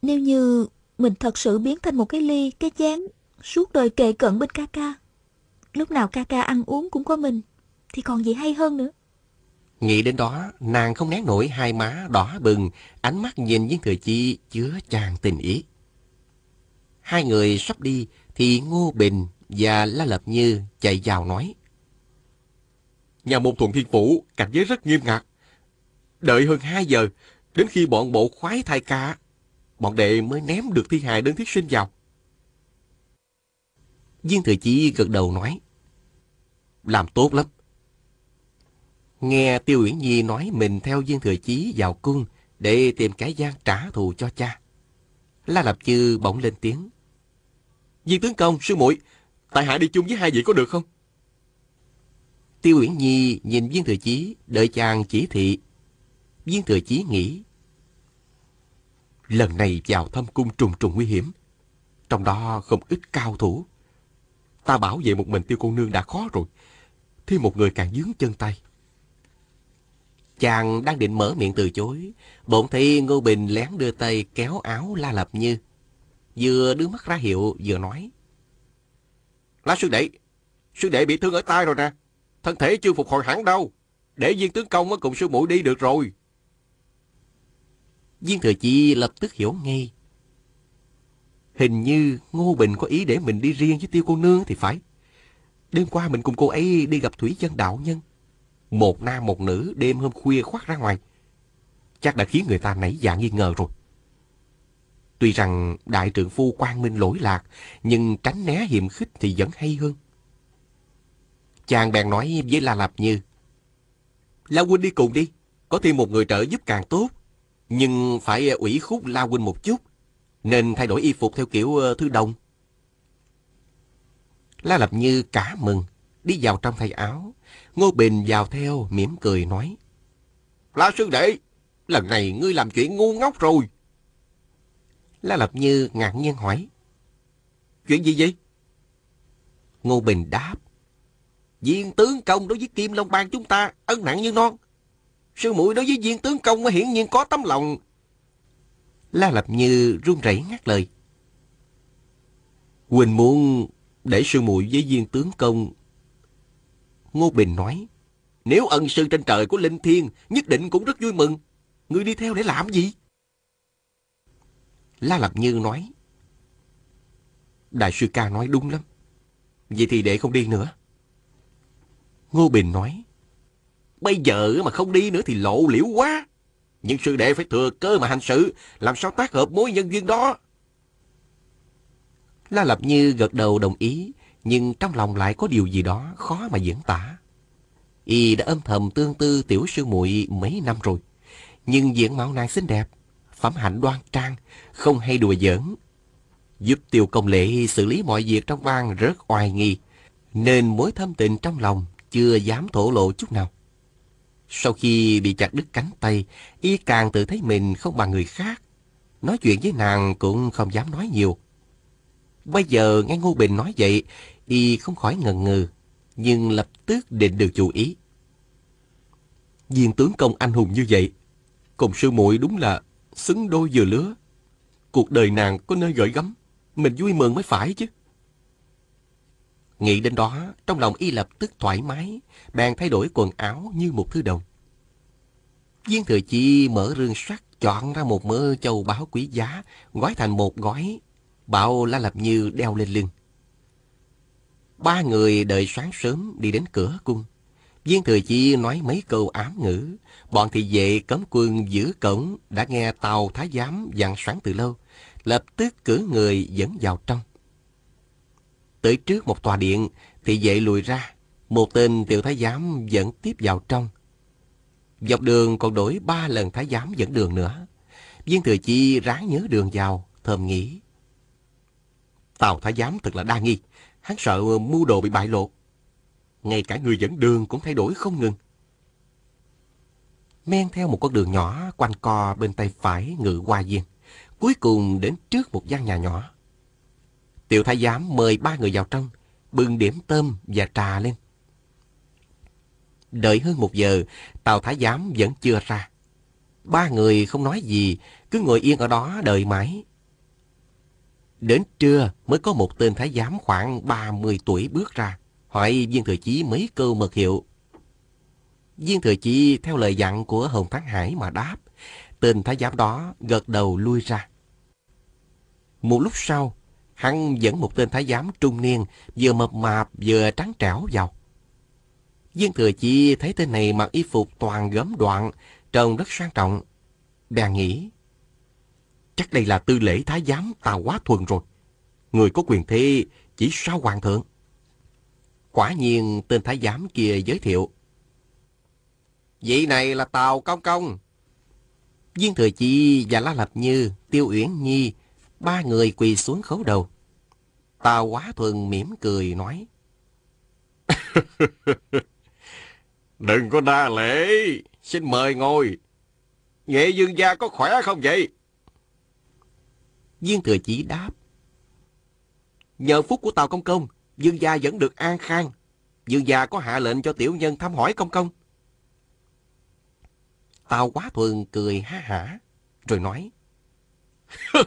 [SPEAKER 3] Nếu như mình thật sự biến thành một cái ly, cái chén, suốt đời kề cận bên ca ca. Lúc nào ca ca ăn uống cũng có mình, thì còn gì hay hơn nữa.
[SPEAKER 1] Nghĩ đến đó, nàng không nén nổi hai má đỏ bừng, ánh mắt nhìn viên thừa chi chứa tràn tình ý. Hai người sắp đi, thì Ngô Bình và La Lập Như chạy vào nói.
[SPEAKER 2] Nhà môn thuận thiên phủ cảnh giới rất nghiêm ngặt. Đợi hơn 2 giờ, đến khi bọn bộ khoái thai ca, bọn đệ mới ném được thi hài đơn thiết sinh vào.
[SPEAKER 1] Viên Thừa Chí gật đầu nói. Làm tốt lắm. Nghe Tiêu Uyển Nhi nói mình theo Viên Thừa Chí vào cung để tìm cái gian trả thù cho cha. La Lập Chư bỗng lên tiếng.
[SPEAKER 2] Viên tướng công, sư muội tại hạ đi chung với hai vị có được không?
[SPEAKER 1] Tiêu Uyển Nhi nhìn Viên Thừa Chí đợi chàng chỉ thị. Viên Thừa Chí nghĩ. Lần này vào thâm cung trùng trùng nguy hiểm. Trong đó không ít cao thủ. Ta bảo vệ một mình tiêu cô nương đã khó rồi. Thêm một người càng dướng chân tay. Chàng đang định mở miệng từ chối. Bỗng thấy Ngô Bình lén đưa tay kéo áo La Lập Như. Vừa đưa mắt ra hiệu vừa nói.
[SPEAKER 2] Lá sư đệ, sư đệ bị thương ở tay rồi nè. Thân thể chưa phục hồi hẳn đâu. Để viên tướng công cùng sư muội đi được rồi.
[SPEAKER 1] Viên thừa chi lập tức hiểu ngay. Hình như Ngô Bình có ý để mình đi riêng với tiêu cô nương thì phải. Đêm qua mình cùng cô ấy đi gặp thủy dân đạo nhân. Một nam một nữ đêm hôm khuya khoác ra ngoài. Chắc đã khiến người ta nảy dạ nghi ngờ rồi. Tuy rằng đại trượng phu quang minh lỗi lạc, nhưng tránh né hiểm khích thì vẫn hay hơn. Chàng bèn nói với La Lạp Như. La Huynh đi cùng đi, có thêm một người trợ giúp càng tốt. Nhưng phải à, ủy khúc La Huynh một chút, nên thay đổi y phục theo kiểu ờ, thứ thư. La Lập Như cả mừng, đi vào trong thay áo. Ngô Bình vào theo, mỉm cười nói.
[SPEAKER 2] La sư đệ, lần này ngươi làm chuyện ngu ngốc rồi.
[SPEAKER 1] La Lập Như ngạc nhiên hỏi.
[SPEAKER 2] Chuyện gì vậy?
[SPEAKER 1] Ngô Bình đáp.
[SPEAKER 2] Viên tướng công đối với Kim Long Bang chúng ta ân nặng như non. Sư muội đối với viên tướng công mới hiển nhiên có tấm lòng.
[SPEAKER 1] La Lập Như run rẩy ngắt lời. Quỳnh muốn để sư muội với viên tướng công. Ngô Bình nói.
[SPEAKER 2] Nếu ân sư trên trời của Linh Thiên, nhất định cũng rất vui mừng. Ngươi đi theo để làm gì?
[SPEAKER 1] La Lập Như nói. Đại sư ca nói đúng lắm. Vậy thì để không đi nữa. Ngô Bình nói.
[SPEAKER 2] Bây giờ mà không đi nữa thì lộ liễu quá. Nhưng sư đệ phải thừa cơ mà hành sự, làm sao tác hợp mối nhân duyên đó.
[SPEAKER 1] La Lập Như gật đầu đồng ý, nhưng trong lòng lại có điều gì đó khó mà diễn tả. Y đã âm thầm tương tư tiểu sư muội mấy năm rồi, nhưng diện mạo nàng xinh đẹp, phẩm hạnh đoan trang, không hay đùa giỡn. Giúp tiêu công lệ xử lý mọi việc trong bang rất oai nghi, nên mối thâm tình trong lòng chưa dám thổ lộ chút nào. Sau khi bị chặt đứt cánh tay, y càng tự thấy mình không bằng người khác. Nói chuyện với nàng cũng không dám nói nhiều. Bây giờ nghe Ngô Bình nói vậy, y không khỏi ngần ngừ, nhưng lập tức định được chú ý. Viên tướng công anh hùng như vậy, cùng sư muội đúng là xứng đôi vừa lứa. Cuộc đời nàng có nơi gửi gắm, mình vui mừng mới phải chứ. Nghĩ đến đó, trong lòng y lập tức thoải mái, bèn thay đổi quần áo như một thứ đồng. Viên thừa chi mở rương sắt, chọn ra một mớ châu báu quý giá, gói thành một gói, bảo La Lập Như đeo lên lưng. Ba người đợi sáng sớm đi đến cửa cung. Viên Thừa Chi nói mấy câu ám ngữ. Bọn thị vệ cấm quân giữ cổng đã nghe tàu thái giám dặn sáng từ lâu. Lập tức cử người dẫn vào trong. Tới trước một tòa điện, thị vệ lùi ra. Một tên tiểu thái giám dẫn tiếp vào trong. Dọc đường còn đổi ba lần thái giám dẫn đường nữa. Viên Thừa Chi ráng nhớ đường vào, thầm nghĩ. Tàu thái giám thật là đa nghi. Hắn sợ mưu đồ bị bại lộ ngay cả người dẫn đường cũng thay đổi không ngừng. Men theo một con đường nhỏ quanh co bên tay phải ngự qua viên, cuối cùng đến trước một gian nhà nhỏ. Tiểu thái giám mời ba người vào trong, bưng điểm tôm và trà lên. Đợi hơn một giờ, tàu thái giám vẫn chưa ra. Ba người không nói gì, cứ ngồi yên ở đó đợi mãi. Đến trưa mới có một tên thái giám khoảng 30 tuổi bước ra hỏi viên thừa chí mấy câu mật hiệu. Viên thừa chí theo lời dặn của Hồng Thắng Hải mà đáp, tên thái giám đó gật đầu lui ra. Một lúc sau, hắn dẫn một tên thái giám trung niên, vừa mập mạp vừa trắng trẻo vào. Viên thừa chi thấy tên này mặc y phục toàn gấm đoạn, trông rất sang trọng. Bèn nghĩ, chắc đây là tư lễ thái giám tào quá thuần rồi. Người có quyền thế chỉ sao hoàng thượng. Quả nhiên tên thái giám kia giới thiệu. Vị này là Tào Công Công. Viên Thừa Chi và La Lập Như, Tiêu Uyển Nhi, ba người quỳ xuống khấu đầu. Tào Quá Thuần mỉm cười nói.
[SPEAKER 2] Đừng có đa lễ, xin mời ngồi. Nghệ dương gia có khỏe không vậy?
[SPEAKER 1] Viên Thừa Chi đáp. Nhờ phúc của Tào Công Công, Dương gia vẫn được an khang. Dương gia có hạ lệnh cho tiểu nhân thăm hỏi công công. Tào quá thuần cười ha hả, rồi nói.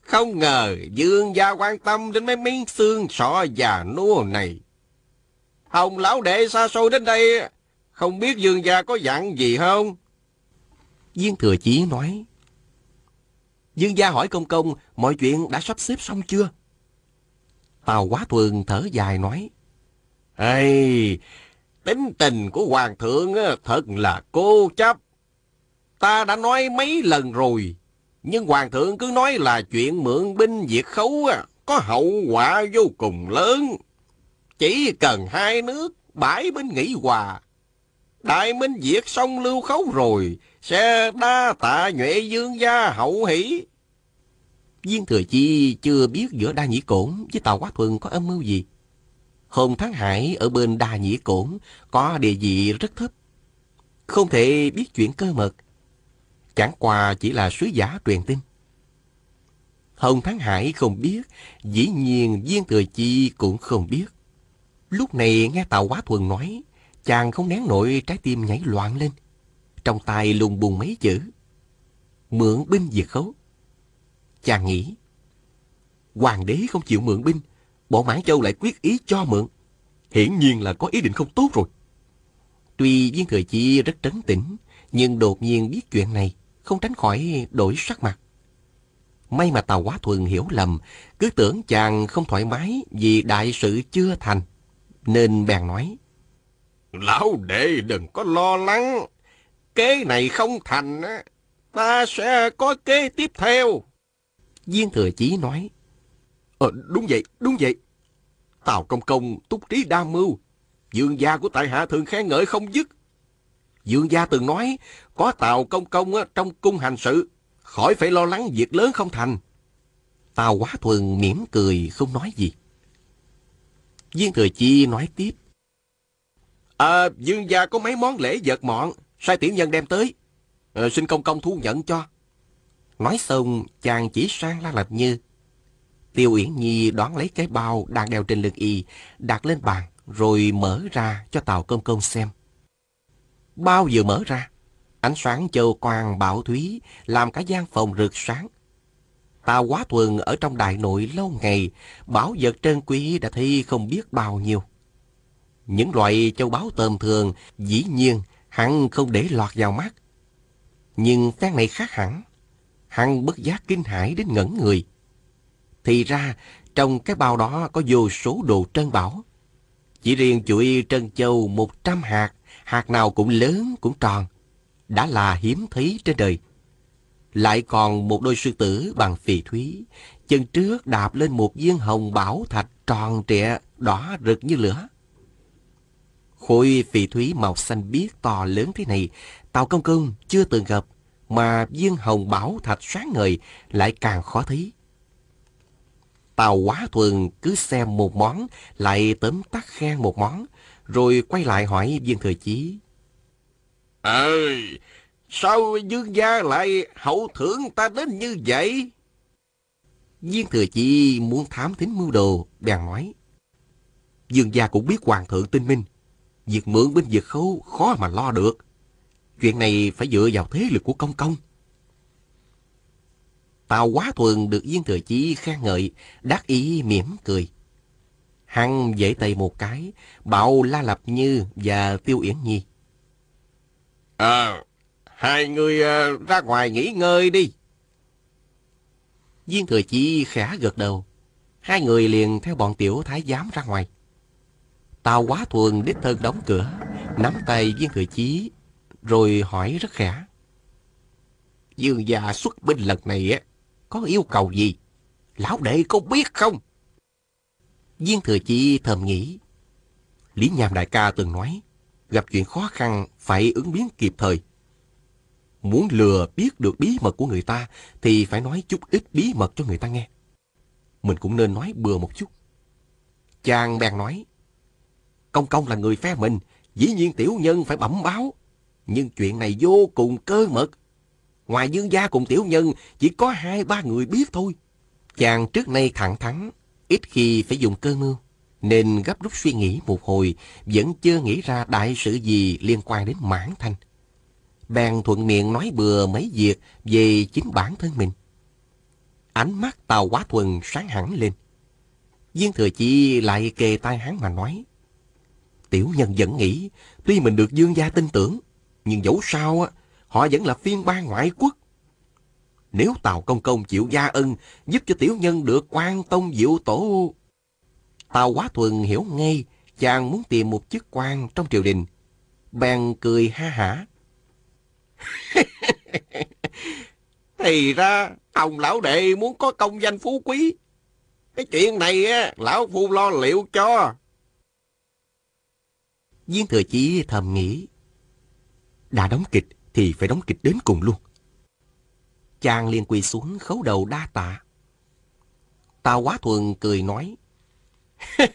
[SPEAKER 2] Không ngờ dương gia quan tâm đến mấy miếng xương sọ già nua này. Hồng lão đệ xa xôi đến đây, không biết dương gia có dặn gì không?
[SPEAKER 1] Viên thừa chí nói. Dương gia hỏi công công mọi chuyện đã sắp xếp xong chưa? Tào quá thường thở dài nói.
[SPEAKER 2] Ê, tính tình của hoàng thượng thật là cô chấp. Ta đã nói mấy lần rồi, nhưng hoàng thượng cứ nói là chuyện mượn binh diệt khấu có hậu quả vô cùng lớn. Chỉ cần hai nước bãi binh nghỉ hòa, đại minh diệt xong lưu khấu rồi, sẽ đa tạ nhuệ dương gia hậu hỷ.
[SPEAKER 1] Viên Thừa Chi chưa biết giữa Đa Nhĩ Cổn với tàu Quá Thuần có âm mưu gì. Hồng Thắng Hải ở bên Đa Nhĩ Cổn có địa vị rất thấp. Không thể biết chuyện cơ mật. Chẳng qua chỉ là sứ giả truyền tin. Hồng Thắng Hải không biết, dĩ nhiên Viên Thừa Chi cũng không biết. Lúc này nghe Tào Quá Thuần nói, chàng không nén nổi trái tim nhảy loạn lên. Trong tay lùng bùng mấy chữ. Mượn binh diệt khấu. Chàng nghĩ, hoàng đế không chịu mượn binh, bộ Mãn Châu lại quyết ý cho mượn. Hiển nhiên là có ý định không tốt rồi. Tuy viên thừa chi rất trấn tĩnh, nhưng đột nhiên biết chuyện này, không tránh khỏi đổi sắc mặt. May mà Tàu Quá Thuần hiểu lầm, cứ tưởng chàng không thoải mái vì đại sự chưa thành, nên bèn nói.
[SPEAKER 2] Lão đệ đừng có lo lắng, kế này không thành, ta sẽ có kế tiếp theo.
[SPEAKER 1] Viên thừa chí nói.
[SPEAKER 2] Ờ, đúng vậy, đúng vậy. Tào Công Công túc trí đa mưu. Dương gia của tại hạ thường khen ngợi không dứt. Dương gia từng nói, có Tào Công Công trong cung hành sự, khỏi phải lo lắng việc lớn không thành.
[SPEAKER 1] Tào quá thuần mỉm cười không nói gì. Viên Thừa Chi nói tiếp.
[SPEAKER 2] À, Dương gia có mấy món lễ vật mọn, sai tiểu nhân đem tới. À, xin công công thu nhận cho.
[SPEAKER 1] Nói xong, chàng chỉ sang La Lập Như. Tiêu Uyển Nhi đoán lấy cái bao đang đeo trên lưng y, đặt lên bàn, rồi mở ra cho Tàu Công Công xem. Bao vừa mở ra, ánh sáng châu quang bảo thúy làm cả gian phòng rực sáng. Tào quá thuần ở trong đại nội lâu ngày, bảo vật trân quý đã thi không biết bao nhiêu. Những loại châu báu tầm thường, dĩ nhiên, hắn không để lọt vào mắt. Nhưng phen này khác hẳn hắn bất giác kinh hãi đến ngẩn người. Thì ra, trong cái bao đó có vô số đồ trân bảo. Chỉ riêng chuỗi trân châu một trăm hạt, hạt nào cũng lớn cũng tròn, đã là hiếm thấy trên đời. Lại còn một đôi sư tử bằng phì thúy, chân trước đạp lên một viên hồng bảo thạch tròn trịa, đỏ rực như lửa. Khối phì thúy màu xanh biếc to lớn thế này, Tàu Công Công chưa từng gặp mà viên hồng bảo thạch sáng ngời lại càng khó thấy. tàu quá thuần cứ xem một món, lại tấm tắt khen một món, rồi quay lại hỏi viên thừa chí.
[SPEAKER 2] Ơi, sao dương gia lại hậu thưởng ta đến như vậy?
[SPEAKER 1] Viên thừa Chi muốn thám thính mưu đồ, bèn nói. Dương gia cũng biết hoàng thượng tinh minh, việc mượn binh việc khấu khó mà lo được. Chuyện này phải dựa vào thế lực của công công. Tào quá thuần được viên thừa chí khen ngợi, đắc ý mỉm cười. hăng dễ tay một cái, bạo La Lập Như và Tiêu Yển Nhi.
[SPEAKER 2] À, hai người uh, ra ngoài nghỉ ngơi đi.
[SPEAKER 1] Viên thừa chí khẽ gật đầu. Hai người liền theo bọn tiểu thái giám ra ngoài. Tào quá thuần đích thân đóng cửa, nắm tay viên thừa chí rồi hỏi rất khẽ. Dương gia xuất binh lần này á, có yêu cầu gì? Lão đệ có biết không? Viên thừa chi thầm nghĩ. Lý Nham đại ca từng nói, gặp chuyện khó khăn phải ứng biến kịp thời. Muốn lừa biết được bí mật của người ta thì phải nói chút ít bí mật cho người ta nghe. Mình cũng nên nói bừa một chút. Chàng bèn nói, Công công là người phe mình, dĩ nhiên tiểu nhân phải bẩm báo. Nhưng chuyện này vô cùng cơ mật. Ngoài dương gia cùng tiểu nhân, chỉ có hai ba người biết thôi. Chàng trước nay thẳng thắn, ít khi phải dùng cơ mưu. Nên gấp rút suy nghĩ một hồi, vẫn chưa nghĩ ra đại sự gì liên quan đến mãn thanh. Bèn thuận miệng nói bừa mấy việc về chính bản thân mình. Ánh mắt Tào Quá Thuần sáng hẳn lên. Viên Thừa Chi lại kề tai hắn mà nói. Tiểu nhân vẫn nghĩ, tuy mình được dương gia tin tưởng, nhưng dẫu sao á, họ vẫn là phiên bang ngoại quốc. Nếu Tào Công Công chịu gia ân, giúp cho tiểu nhân được quan tông diệu tổ. Tào Quá Thuần hiểu ngay, chàng muốn tìm một chức quan trong triều đình. Bèn cười ha hả.
[SPEAKER 2] Thì ra, ông lão đệ muốn có công danh phú quý. Cái chuyện này á, lão phu lo liệu cho.
[SPEAKER 1] Viên Thừa Chí thầm nghĩ. Đã đóng kịch thì phải đóng kịch đến cùng luôn. Chàng liền quỳ xuống khấu đầu đa tạ. Tào Quá Thuần cười nói.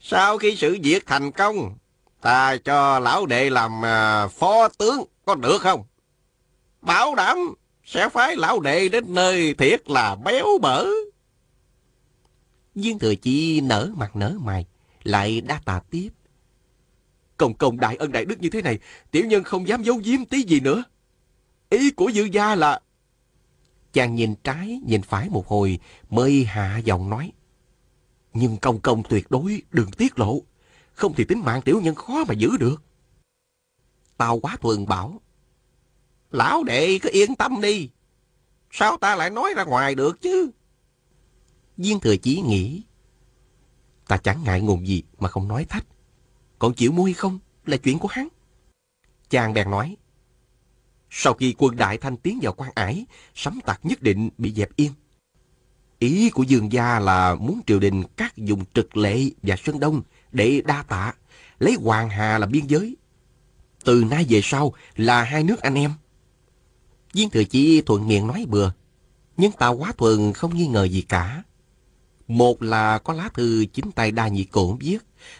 [SPEAKER 2] Sau khi sự việc thành công, ta cho lão đệ làm à, phó tướng có được không? Bảo đảm sẽ phái lão đệ đến nơi thiệt là béo bở.
[SPEAKER 1] Viên Thừa Chi nở mặt nở mày, lại đa tà tiếp. Công công đại ân đại đức như thế này, tiểu nhân không dám giấu giếm tí gì nữa. Ý của dư gia là... Chàng nhìn trái, nhìn phải một hồi, mới hạ giọng nói. Nhưng công công tuyệt đối đừng tiết lộ, không thì tính mạng tiểu nhân khó mà giữ được. Tào quá thuần bảo.
[SPEAKER 2] Lão đệ cứ yên tâm đi. Sao ta lại nói ra ngoài được chứ?
[SPEAKER 1] Viên thừa chí nghĩ. Ta chẳng ngại ngùng gì mà không nói thách. Còn chịu mua hay không là chuyện của hắn. Chàng bèn nói. Sau khi quân đại thanh tiến vào quan ải, sấm tặc nhất định bị dẹp yên. Ý của dương gia là muốn triều đình các dùng trực lệ và sơn đông để đa tạ, lấy Hoàng Hà làm biên giới. Từ nay về sau là hai nước anh em. Viên thừa chỉ thuận miệng nói bừa, nhưng Tào Quá Thuần không nghi ngờ gì cả. Một là có lá thư chính tay đa nhị cổn viết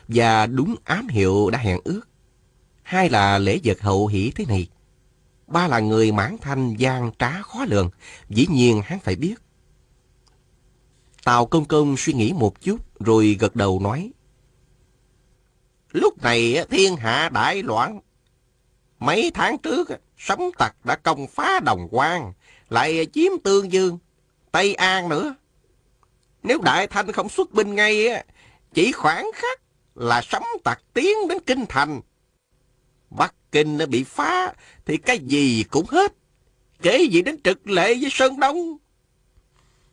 [SPEAKER 1] và đúng ám hiệu đã hẹn ước. Hai là lễ vật hậu hỷ thế này. Ba là người mãn thanh gian trá khó lường, dĩ nhiên hắn phải biết. Tào Công Công suy nghĩ một chút rồi gật đầu nói.
[SPEAKER 2] Lúc này thiên hạ đại loạn. Mấy tháng trước, sấm tặc đã công phá đồng quan, lại chiếm tương dương, Tây An nữa. Nếu Đại Thanh không xuất binh ngay, chỉ khoảng khắc là sấm tặc tiến đến Kinh Thành. Bắc Kinh đã bị phá thì cái gì cũng hết. Kể gì đến trực lệ với Sơn Đông.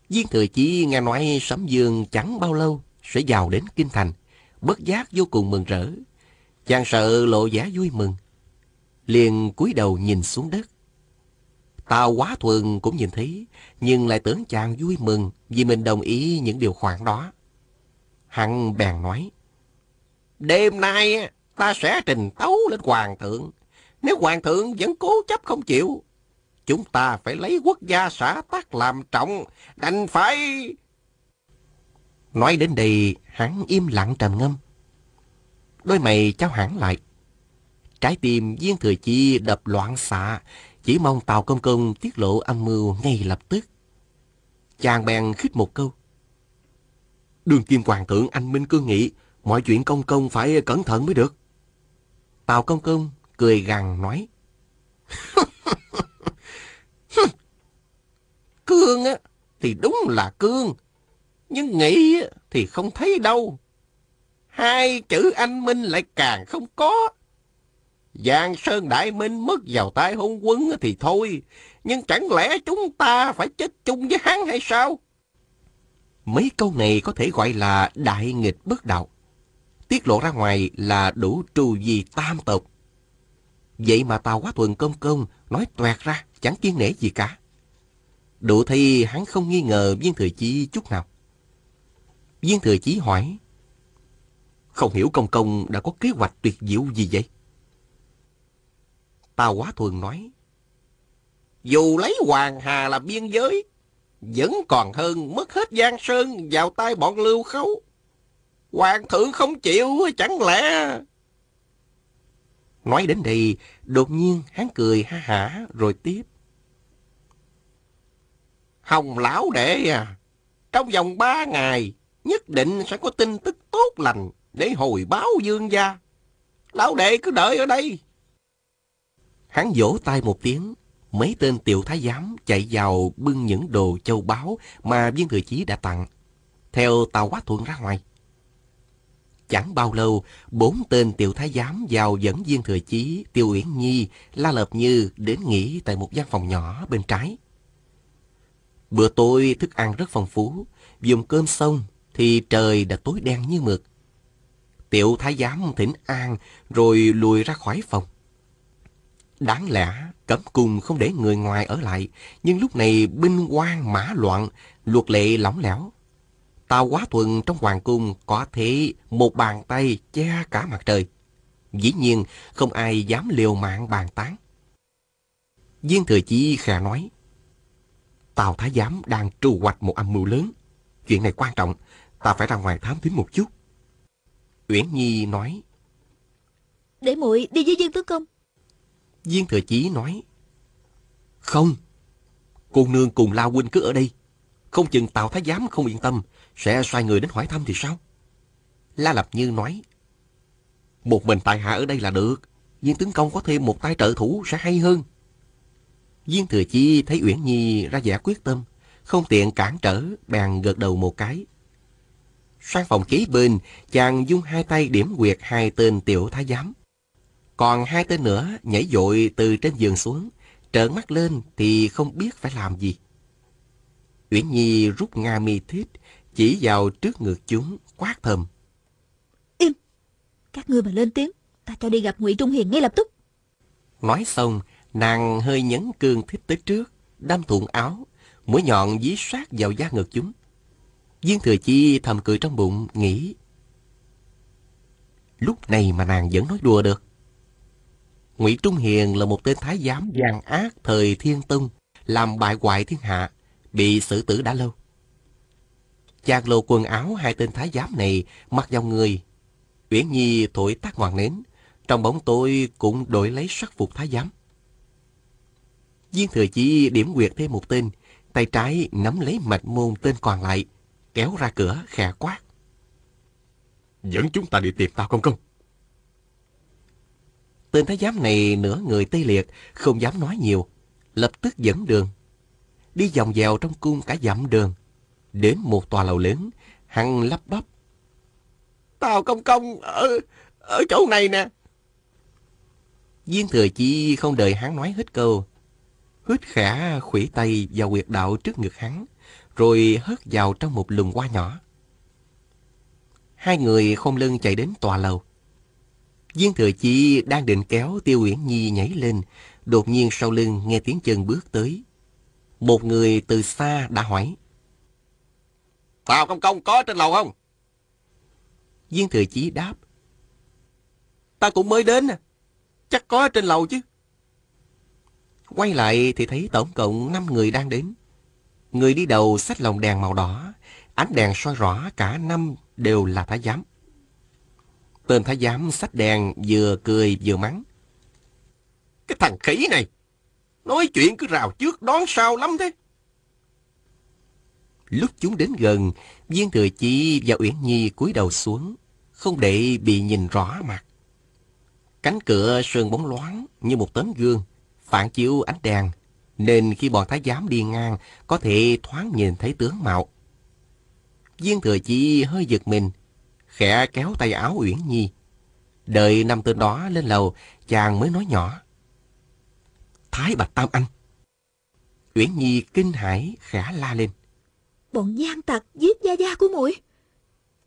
[SPEAKER 1] Viên Thừa Chi nghe nói Sấm Dương chẳng bao lâu sẽ vào đến Kinh Thành, bất giác vô cùng mừng rỡ. Chàng sợ lộ vẻ vui mừng, liền cúi đầu nhìn xuống đất. Tào quá thuần cũng nhìn thấy, nhưng lại tưởng chàng vui mừng vì mình đồng ý những điều khoản đó. Hắn bèn nói,
[SPEAKER 2] Đêm nay ta sẽ trình tấu lên hoàng thượng. Nếu hoàng thượng vẫn cố chấp không chịu, chúng ta phải lấy quốc gia xã tắc làm trọng, đành phải...
[SPEAKER 1] Nói đến đây, hắn im lặng trầm ngâm. Đôi mày cháu hẳn lại. Trái tim viên thừa chi đập loạn xạ, chỉ mong tàu Công Công tiết lộ âm mưu ngay lập tức. Chàng bèn khích một câu. Đường kim hoàng thượng anh Minh cương nghị, mọi chuyện công công phải cẩn thận mới được. Tào Công Công cười gằn nói.
[SPEAKER 2] cương á, thì đúng là cương, nhưng nghĩ thì không thấy đâu. Hai chữ anh Minh lại càng không có. Giang Sơn Đại Minh mất vào tay hôn quân thì thôi, nhưng chẳng lẽ chúng ta phải chết chung với hắn hay sao?
[SPEAKER 1] Mấy câu này có thể gọi là đại nghịch bất đạo. Tiết lộ ra ngoài là đủ trù gì tam tộc. Vậy mà Tàu Quá Thuần công công nói toẹt ra, chẳng kiên nể gì cả. Đủ thì hắn không nghi ngờ viên thừa chi chút nào. Viên thừa chí hỏi, không hiểu công công đã có kế hoạch tuyệt diệu gì vậy? Tào Quá Thuần nói,
[SPEAKER 2] dù lấy Hoàng Hà là biên giới, vẫn còn hơn mất hết Giang Sơn vào tay bọn lưu khấu. Hoàng thượng không chịu chẳng lẽ...
[SPEAKER 1] Nói đến đây, đột nhiên hắn cười ha hả rồi tiếp.
[SPEAKER 2] Hồng lão đệ à, trong vòng ba ngày nhất định sẽ có tin tức tốt lành để hồi báo dương gia. Lão đệ cứ đợi ở đây.
[SPEAKER 1] Hắn vỗ tay một tiếng, Mấy tên tiểu thái giám chạy vào bưng những đồ châu báu mà viên thừa chí đã tặng. Theo tàu quá thuận ra ngoài. Chẳng bao lâu, bốn tên tiểu thái giám vào dẫn viên thừa chí, tiêu uyển nhi, la lợp như đến nghỉ tại một gian phòng nhỏ bên trái. Bữa tối thức ăn rất phong phú, dùng cơm xong thì trời đã tối đen như mực. Tiểu thái giám thỉnh an rồi lùi ra khỏi phòng. Đáng lẽ cấm cung không để người ngoài ở lại, nhưng lúc này binh quan mã loạn, luật lệ lỏng lẻo. Tào quá thuần trong hoàng cung có thể một bàn tay che cả mặt trời. Dĩ nhiên không ai dám liều mạng bàn tán. Viên thừa Chí khè nói. Tào Thái Giám đang trù hoạch một âm mưu lớn. Chuyện này quan trọng, ta phải ra ngoài thám thính một chút. Uyển Nhi nói.
[SPEAKER 3] Để muội đi với viên tướng công.
[SPEAKER 1] Viên Thừa Chí nói. Không, cô nương cùng La Huynh cứ ở đây. Không chừng Tào Thái Giám không yên tâm, sẽ xoay người đến hỏi thăm thì sao? La Lập Như nói. Một mình tại hạ ở đây là được, viên tướng công có thêm một tay trợ thủ sẽ hay hơn. Viên Thừa Chi thấy Uyển Nhi ra vẻ quyết tâm, không tiện cản trở, bèn gật đầu một cái. Sang phòng kế bên, chàng dung hai tay điểm quyệt hai tên tiểu thái giám. Còn hai tên nữa nhảy dội từ trên giường xuống, trợn mắt lên thì không biết phải làm gì. Uyển Nhi rút Nga mi thiết, chỉ vào trước ngực chúng, quát thầm.
[SPEAKER 3] Im! Các ngươi mà lên tiếng, ta cho đi gặp ngụy Trung Hiền ngay lập tức.
[SPEAKER 1] Nói xong, nàng hơi nhấn cương thích tới trước, đâm thụng áo, mũi nhọn dí sát vào da ngực chúng. Viên Thừa Chi thầm cười trong bụng, nghĩ. Lúc này mà nàng vẫn nói đùa được. Ngụy Trung Hiền là một tên thái giám gian ác thời Thiên Tông, làm bại hoại thiên hạ, bị xử tử đã lâu. Chàng lộ quần áo hai tên thái giám này mặc vào người. Uyển Nhi thổi tắt ngọn nến, trong bóng tối cũng đổi lấy sắc phục thái giám. Viên thừa chi điểm quyệt thêm một tên, tay trái nắm lấy mạch môn tên còn lại, kéo ra cửa khẽ quát.
[SPEAKER 2] Dẫn chúng ta đi tìm tao công công.
[SPEAKER 1] Tên thái giám này nửa người tê liệt, không dám nói nhiều, lập tức dẫn đường. Đi vòng dèo trong cung cả dặm đường. Đến một tòa lầu lớn, hắn lắp bắp.
[SPEAKER 2] Tao công công ở, ở chỗ này nè.
[SPEAKER 1] Viên thừa chi không đợi hắn nói hết câu. Hít khả khủy tay vào quyệt đạo trước ngực hắn, rồi hất vào trong một lùm hoa nhỏ. Hai người không lưng chạy đến tòa lầu. Viên thừa chi đang định kéo Tiêu Uyển Nhi nhảy lên, đột nhiên sau lưng nghe tiếng chân bước tới. Một người từ xa đã hỏi.
[SPEAKER 2] Tào công công có trên lầu không?
[SPEAKER 1] Viên thừa chí đáp. Ta cũng mới đến. À, chắc có trên lầu chứ. Quay lại thì thấy tổng cộng 5 người đang đến. Người đi đầu xách lồng đèn màu đỏ, ánh đèn soi rõ cả năm đều là thái giám. Tên thái giám xách đèn vừa cười vừa mắng.
[SPEAKER 2] Cái thằng khỉ này, nói chuyện cứ rào trước đón sau lắm thế.
[SPEAKER 1] Lúc chúng đến gần, Viên Thừa Chi và Uyển Nhi cúi đầu xuống, không để bị nhìn rõ mặt. Cánh cửa sơn bóng loáng như một tấm gương, phản chiếu ánh đèn, nên khi bọn thái giám đi ngang có thể thoáng nhìn thấy tướng mạo. Viên Thừa Chi hơi giật mình, khẽ kéo tay áo Uyển Nhi. Đợi năm tên đó lên lầu, chàng mới nói nhỏ. Thái Bạch Tam Anh. Uyển Nhi kinh hãi khẽ la lên.
[SPEAKER 3] Bọn gian tặc giết gia gia của muội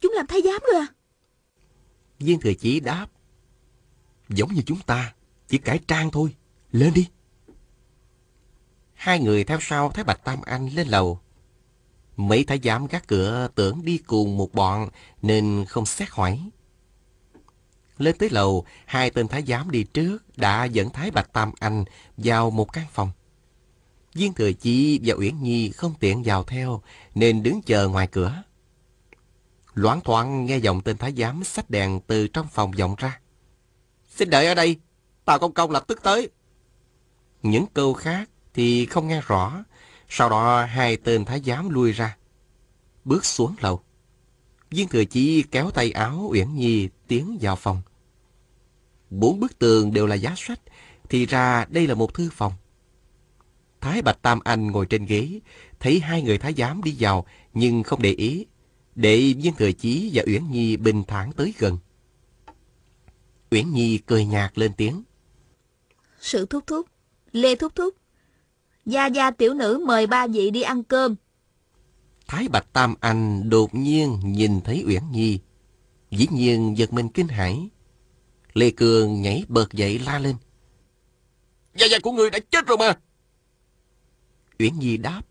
[SPEAKER 3] Chúng làm thái giám rồi à
[SPEAKER 1] Viên thừa chí đáp Giống như chúng ta Chỉ cải trang thôi Lên đi Hai người theo sau Thái Bạch Tam Anh lên lầu Mấy thái giám gác cửa tưởng đi cùng một bọn Nên không xét hỏi Lên tới lầu Hai tên thái giám đi trước Đã dẫn Thái Bạch Tam Anh vào một căn phòng Viên Thừa Chi và Uyển Nhi không tiện vào theo, nên đứng chờ ngoài cửa. Loáng thoáng nghe giọng tên thái giám xách đèn từ trong phòng vọng ra. Xin đợi ở đây, Tào Công Công lập tức tới. Những câu khác thì không nghe rõ, sau đó hai tên thái giám lui ra. Bước xuống lầu. Viên Thừa Chi kéo tay áo Uyển Nhi tiến vào phòng. Bốn bức tường đều là giá sách, thì ra đây là một thư phòng. Thái Bạch Tam Anh ngồi trên ghế, thấy hai người thái giám đi vào nhưng không để ý, để Viên Thừa Chí và Uyển Nhi bình thản tới gần. Uyển Nhi cười nhạt lên tiếng.
[SPEAKER 3] Sự thúc thúc, Lê thúc thúc, Gia Gia tiểu nữ mời ba vị đi ăn cơm.
[SPEAKER 1] Thái Bạch Tam Anh đột nhiên nhìn thấy Uyển Nhi, dĩ nhiên giật mình kinh hãi. Lê Cường nhảy bật dậy la lên.
[SPEAKER 2] Gia gia của người đã chết rồi mà.
[SPEAKER 1] Uyển Nhi đáp.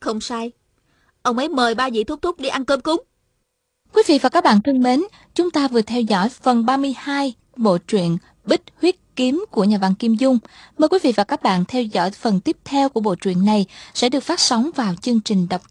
[SPEAKER 3] Không sai. Ông ấy mời ba vị thúc thúc đi ăn cơm cúng.
[SPEAKER 4] Quý vị và các bạn thân mến, chúng ta vừa theo dõi phần 32 bộ truyện Bích Huyết Kiếm của nhà văn Kim Dung. Mời quý vị và các bạn theo dõi phần tiếp theo của bộ truyện này sẽ được phát sóng vào chương trình đọc truyện